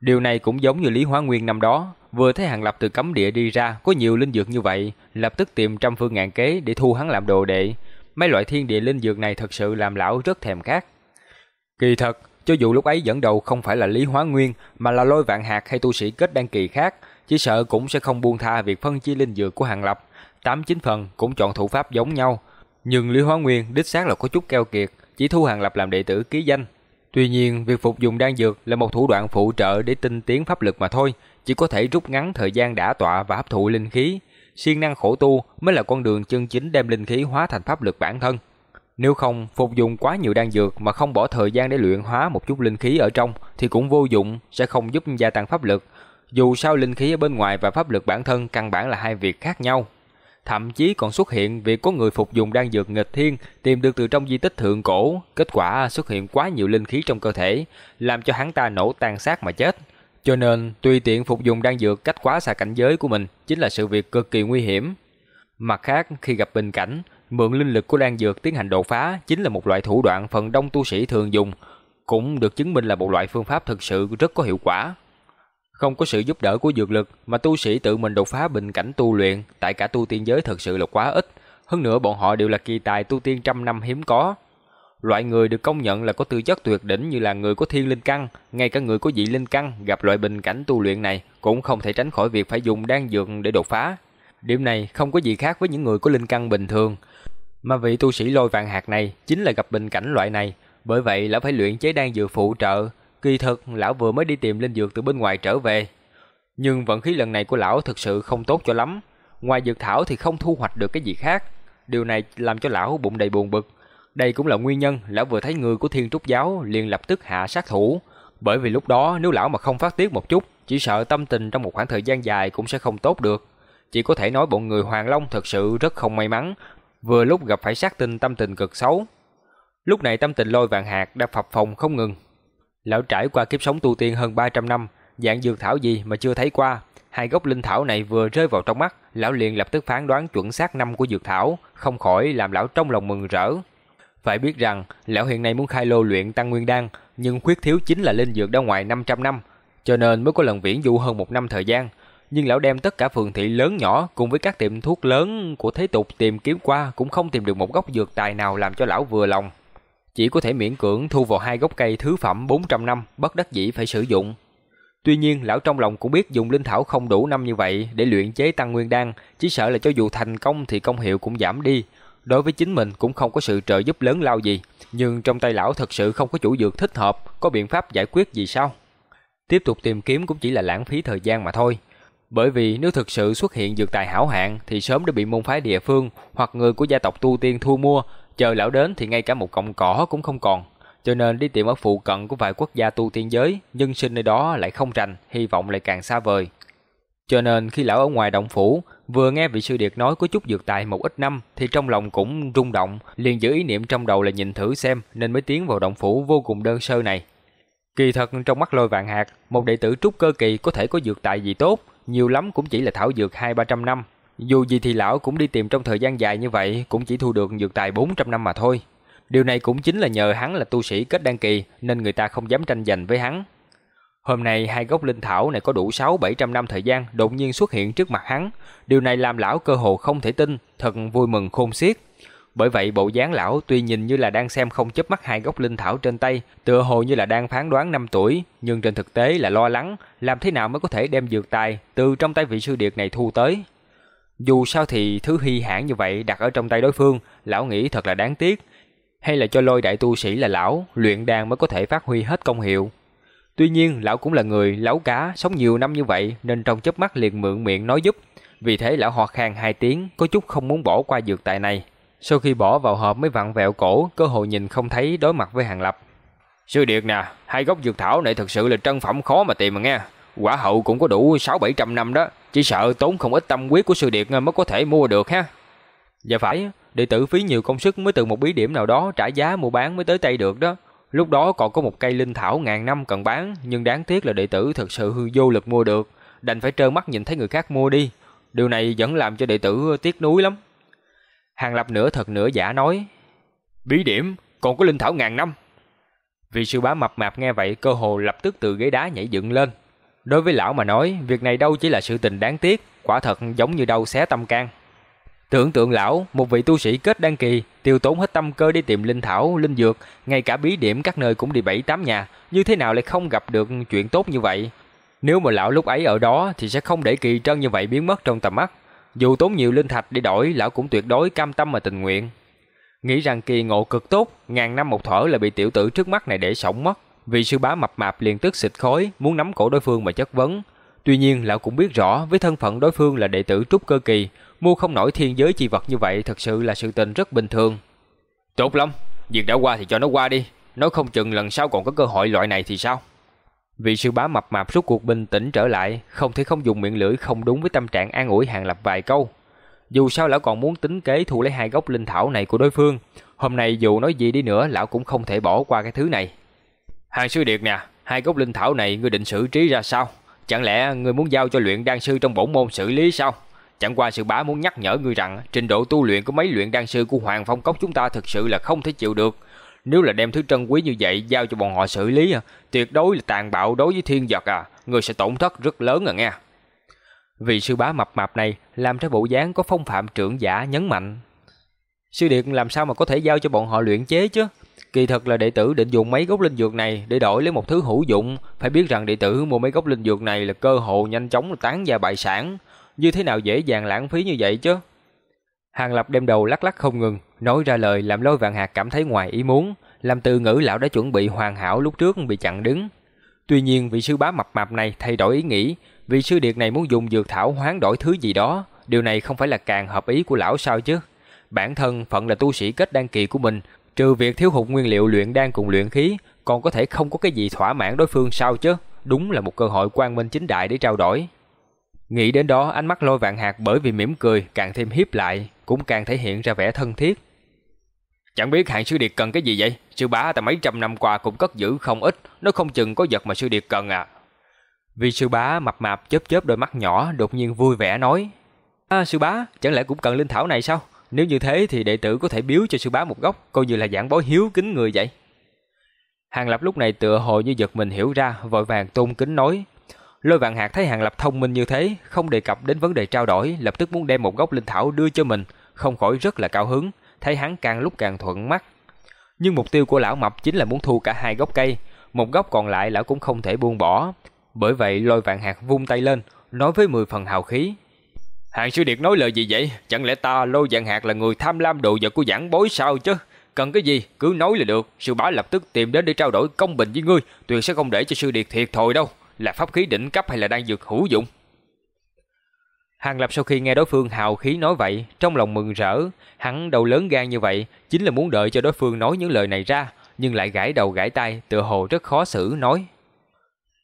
Điều này cũng giống như Lý Hóa Nguyên năm đó, vừa thấy Hàng Lập từ cấm địa đi ra có nhiều linh dược như vậy, lập tức tìm trăm phương ngàn kế để thu hắn làm đồ đệ. Mấy loại thiên địa linh dược này thật sự làm lão rất thèm khát. Kỳ thật, cho dù lúc ấy dẫn đầu không phải là Lý Hóa Nguyên mà là Lôi Vạn Hạt hay tu sĩ kết đăng kỳ khác, chỉ sợ cũng sẽ không buông tha việc phân chia linh dược của Hàng Lập. Tám chín phần cũng chọn thủ pháp giống nhau, nhưng Lý Hóa Nguyên đích xác là có chút keo kiệt, chỉ thu Hàng Lập làm đệ tử ký danh. Tuy nhiên, việc phục dụng đan dược là một thủ đoạn phụ trợ để tinh tiến pháp lực mà thôi, chỉ có thể rút ngắn thời gian đả tọa và hấp thụ linh khí. Siêng năng khổ tu mới là con đường chân chính đem linh khí hóa thành pháp lực bản thân. Nếu không, phục dụng quá nhiều đan dược mà không bỏ thời gian để luyện hóa một chút linh khí ở trong thì cũng vô dụng, sẽ không giúp gia tăng pháp lực. Dù sao linh khí ở bên ngoài và pháp lực bản thân căn bản là hai việc khác nhau. Thậm chí còn xuất hiện việc có người phục dụng đan dược nghịch thiên tìm được từ trong di tích thượng cổ, kết quả xuất hiện quá nhiều linh khí trong cơ thể, làm cho hắn ta nổ tan xác mà chết. Cho nên, tùy tiện phục dụng đan dược cách quá xa cảnh giới của mình chính là sự việc cực kỳ nguy hiểm. Mặt khác, khi gặp bình cảnh, mượn linh lực của đan dược tiến hành đột phá chính là một loại thủ đoạn phần đông tu sĩ thường dùng, cũng được chứng minh là một loại phương pháp thực sự rất có hiệu quả. Không có sự giúp đỡ của dược lực mà tu sĩ tự mình đột phá bình cảnh tu luyện tại cả tu tiên giới thật sự là quá ít. Hơn nữa bọn họ đều là kỳ tài tu tiên trăm năm hiếm có. Loại người được công nhận là có tư chất tuyệt đỉnh như là người có thiên linh căn, ngay cả người có dị linh căn gặp loại bình cảnh tu luyện này cũng không thể tránh khỏi việc phải dùng đan dược để đột phá. Điểm này không có gì khác với những người có linh căn bình thường, mà vị tu sĩ lôi vạn hạt này chính là gặp bình cảnh loại này, bởi vậy lão phải luyện chế đan dược phụ trợ. Kỳ thực, lão vừa mới đi tìm linh dược từ bên ngoài trở về. Nhưng vận khí lần này của lão thực sự không tốt cho lắm. Ngoài dược thảo thì không thu hoạch được cái gì khác. Điều này làm cho lão bụng đầy buồn bực. Đây cũng là nguyên nhân lão vừa thấy người của thiên trúc giáo liền lập tức hạ sát thủ. Bởi vì lúc đó nếu lão mà không phát tiết một chút, chỉ sợ tâm tình trong một khoảng thời gian dài cũng sẽ không tốt được. Chỉ có thể nói bọn người Hoàng Long thật sự rất không may mắn, vừa lúc gặp phải sát tinh tâm tình cực xấu. Lúc này tâm tình lôi vạn hạt đã phập phồng không ngừng. Lão trải qua kiếp sống tu tiên hơn 300 năm, dạng dược thảo gì mà chưa thấy qua. Hai gốc linh thảo này vừa rơi vào trong mắt, lão liền lập tức phán đoán chuẩn xác năm của dược thảo, không khỏi làm lão trong lòng mừng rỡ. Phải biết rằng, lão hiện nay muốn khai lô luyện tăng nguyên đan, nhưng khuyết thiếu chính là linh dược đã ngoài 500 năm, cho nên mới có lần viễn du hơn một năm thời gian, nhưng lão đem tất cả phường thị lớn nhỏ cùng với các tiệm thuốc lớn của thế tục tìm kiếm qua cũng không tìm được một gốc dược tài nào làm cho lão vừa lòng. Chỉ có thể miễn cưỡng thu vào hai gốc cây thứ phẩm 400 năm, bất đắc dĩ phải sử dụng. Tuy nhiên, lão trong lòng cũng biết dùng linh thảo không đủ năm như vậy để luyện chế tăng nguyên đan, chỉ sợ là cho dù thành công thì công hiệu cũng giảm đi. Đối với chính mình cũng không có sự trợ giúp lớn lao gì, nhưng trong tay lão thật sự không có chủ dược thích hợp, có biện pháp giải quyết gì sao? Tiếp tục tìm kiếm cũng chỉ là lãng phí thời gian mà thôi. Bởi vì nếu thực sự xuất hiện dược tài hảo hạng thì sớm đã bị môn phái địa phương hoặc người của gia tộc tu tiên thu mua, chờ lão đến thì ngay cả một cọng cỏ cũng không còn. Cho nên đi tìm ở phụ cận của vài quốc gia tu tiên giới, nhân sinh nơi đó lại không rành, hy vọng lại càng xa vời. Cho nên khi lão ở ngoài động phủ, vừa nghe vị sư điệt nói có chút dược tài một ít năm thì trong lòng cũng rung động, liền giữ ý niệm trong đầu là nhìn thử xem nên mới tiến vào động phủ vô cùng đơn sơ này. Kỳ thật trong mắt lôi vạn hạt, một đệ tử trúc cơ kỳ có thể có dược tài gì tốt, nhiều lắm cũng chỉ là thảo dược hai ba trăm năm. Dù gì thì lão cũng đi tìm trong thời gian dài như vậy, cũng chỉ thu được dược tài 400 năm mà thôi. Điều này cũng chính là nhờ hắn là tu sĩ kết đăng kỳ, nên người ta không dám tranh giành với hắn. Hôm nay hai gốc linh thảo này có đủ 6-700 năm thời gian đột nhiên xuất hiện trước mặt hắn. Điều này làm lão cơ hồ không thể tin, thật vui mừng khôn xiết. Bởi vậy bộ dáng lão tuy nhìn như là đang xem không chớp mắt hai gốc linh thảo trên tay, tựa hồ như là đang phán đoán năm tuổi, nhưng trên thực tế là lo lắng, làm thế nào mới có thể đem dược tài từ trong tay vị sư điệt này thu tới. Dù sao thì thứ hy hãn như vậy đặt ở trong tay đối phương, lão nghĩ thật là đáng tiếc. Hay là cho lôi đại tu sĩ là lão, luyện đan mới có thể phát huy hết công hiệu. Tuy nhiên, lão cũng là người lấu cá, sống nhiều năm như vậy nên trong chớp mắt liền mượn miệng nói giúp. Vì thế lão ho khan hai tiếng, có chút không muốn bỏ qua dược tài này. Sau khi bỏ vào hộp mới vặn vẹo cổ, cơ hội nhìn không thấy đối mặt với Hàng Lập. Sư Điệt nè, hai gốc dược thảo này thật sự là trân phẩm khó mà tìm mà nghe. Quả hậu cũng có đủ 6-700 năm đó, chỉ sợ tốn không ít tâm huyết của Sư Điệt mới có thể mua được ha. Dạ phải, đệ tử phí nhiều công sức mới từ một bí điểm nào đó trả giá mua bán mới tới tay được đó. Lúc đó còn có một cây linh thảo ngàn năm cần bán, nhưng đáng tiếc là đệ tử thật sự hư vô lực mua được, đành phải trơ mắt nhìn thấy người khác mua đi. Điều này vẫn làm cho đệ tử tiếc nuối lắm. Hàng Lập nửa thật nửa giả nói, Bí điểm, còn có linh thảo ngàn năm. Vị sư bá mập mạp nghe vậy cơ hồ lập tức từ ghế đá nhảy dựng lên. Đối với lão mà nói, việc này đâu chỉ là sự tình đáng tiếc, quả thật giống như đau xé tâm can. Tưởng tượng lão, một vị tu sĩ kết đăng kỳ, tiêu tốn hết tâm cơ đi tìm linh thảo, linh dược, ngay cả bí điểm các nơi cũng đi bảy tám nhà, như thế nào lại không gặp được chuyện tốt như vậy? Nếu mà lão lúc ấy ở đó thì sẽ không để kỳ trân như vậy biến mất trong tầm mắt. Dù tốn nhiều linh thạch để đổi, lão cũng tuyệt đối cam tâm mà tình nguyện. Nghĩ rằng kỳ ngộ cực tốt, ngàn năm một thở là bị tiểu tử trước mắt này để sống mất. Vị sư bá mập mạp liền tức xịt khói, muốn nắm cổ đối phương mà chất vấn. Tuy nhiên lão cũng biết rõ với thân phận đối phương là đệ tử trúc cơ kỳ, mua không nổi thiên giới chi vật như vậy thật sự là sự tình rất bình thường. Tốt lắm, việc đã qua thì cho nó qua đi, nói không chừng lần sau còn có cơ hội loại này thì sao? Vị sư bá mập mạp suốt cuộc bình tĩnh trở lại, không thể không dùng miệng lưỡi không đúng với tâm trạng an ủi hàng lập vài câu. Dù sao lão còn muốn tính kế thu lấy hai gốc linh thảo này của đối phương, hôm nay dù nói gì đi nữa lão cũng không thể bỏ qua cái thứ này. Hàng sư điệt nè, hai gốc linh thảo này ngươi định xử trí ra sao? Chẳng lẽ ngươi muốn giao cho luyện đan sư trong bổn môn xử lý sao? Chẳng qua sư bá muốn nhắc nhở ngươi rằng trình độ tu luyện của mấy luyện đan sư của Hoàng Phong Cốc chúng ta thực sự là không thể chịu được. Nếu là đem thứ trân quý như vậy giao cho bọn họ xử lý, tuyệt đối là tàn bạo đối với thiên vật à, người sẽ tổn thất rất lớn à nghe. Vị sư bá mập mạp này làm ra bộ dáng có phong phạm trưởng giả nhấn mạnh. Sư điệt làm sao mà có thể giao cho bọn họ luyện chế chứ? Kỳ thật là đệ tử định dùng mấy gốc linh dược này để đổi lấy một thứ hữu dụng, phải biết rằng đệ tử mua mấy gốc linh dược này là cơ hội nhanh chóng tán gia bại sản, như thế nào dễ dàng lãng phí như vậy chứ? Hàng Lập đem đầu lắc lắc không ngừng, nói ra lời làm Lôi Vạn Hạt cảm thấy ngoài ý muốn, làm từ ngữ lão đã chuẩn bị hoàn hảo lúc trước bị chặn đứng. Tuy nhiên vị sư bá mập mạp này thay đổi ý nghĩ, vị sư điệt này muốn dùng dược thảo hoán đổi thứ gì đó, điều này không phải là càng hợp ý của lão sao chứ? Bản thân phận là tu sĩ kết đan kỳ của mình, trừ việc thiếu hụt nguyên liệu luyện đan cùng luyện khí, còn có thể không có cái gì thỏa mãn đối phương sao chứ? Đúng là một cơ hội quang minh chính đại để trao đổi. Nghĩ đến đó ánh mắt lôi vạn hạt bởi vì mỉm cười càng thêm hiếp lại, cũng càng thể hiện ra vẻ thân thiết. Chẳng biết hạng sư điệt cần cái gì vậy? Sư bá ta mấy trăm năm qua cũng cất giữ không ít, nó không chừng có vật mà sư điệt cần à. Vì sư bá mập mạp chớp chớp đôi mắt nhỏ đột nhiên vui vẻ nói. À sư bá, chẳng lẽ cũng cần linh thảo này sao? Nếu như thế thì đệ tử có thể biếu cho sư bá một gốc, coi như là giảng bối hiếu kính người vậy. Hàng Lập lúc này tựa hồ như giật mình hiểu ra, vội vàng tôn kính nói. Lôi vạn hạt thấy Hàng Lập thông minh như thế, không đề cập đến vấn đề trao đổi, lập tức muốn đem một gốc linh thảo đưa cho mình, không khỏi rất là cao hứng, thấy hắn càng lúc càng thuận mắt. Nhưng mục tiêu của lão mập chính là muốn thu cả hai gốc cây, một gốc còn lại lão cũng không thể buông bỏ. Bởi vậy lôi vạn hạt vung tay lên, nói với mười phần hào khí. Hàng sư điệt nói lời gì vậy? Chẳng lẽ ta lôi dạng hạt là người tham lam đồ vật của giảng bối sao chứ? Cần cái gì, cứ nói là được. Sư bá lập tức tìm đến để trao đổi công bình với ngươi, tuyệt sẽ không để cho sư điệt thiệt thòi đâu. Là pháp khí đỉnh cấp hay là đang dược hữu dụng? Hàng Lập sau khi nghe đối phương hào khí nói vậy, trong lòng mừng rỡ, hắn đầu lớn gan như vậy, chính là muốn đợi cho đối phương nói những lời này ra, nhưng lại gãi đầu gãi tay, tựa hồ rất khó xử nói.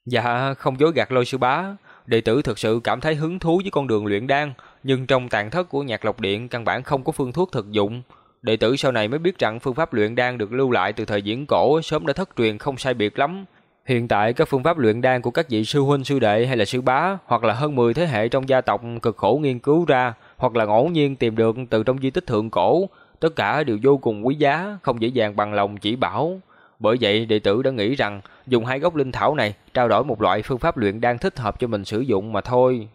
Dạ, không dối gạt lôi sư bá, đệ tử thực sự cảm thấy hứng thú với con đường luyện đan, nhưng trong tàn thất của nhạc lộc điện căn bản không có phương thuốc thực dụng. Đệ tử sau này mới biết rằng phương pháp luyện đan được lưu lại từ thời diễn cổ sớm đã thất truyền không sai biệt lắm, Hiện tại các phương pháp luyện đan của các vị sư huynh sư đệ hay là sư bá hoặc là hơn 10 thế hệ trong gia tộc cực khổ nghiên cứu ra hoặc là ngẫu nhiên tìm được từ trong di tích thượng cổ, tất cả đều vô cùng quý giá, không dễ dàng bằng lòng chỉ bảo. Bởi vậy, đệ tử đã nghĩ rằng dùng hai gốc linh thảo này trao đổi một loại phương pháp luyện đan thích hợp cho mình sử dụng mà thôi.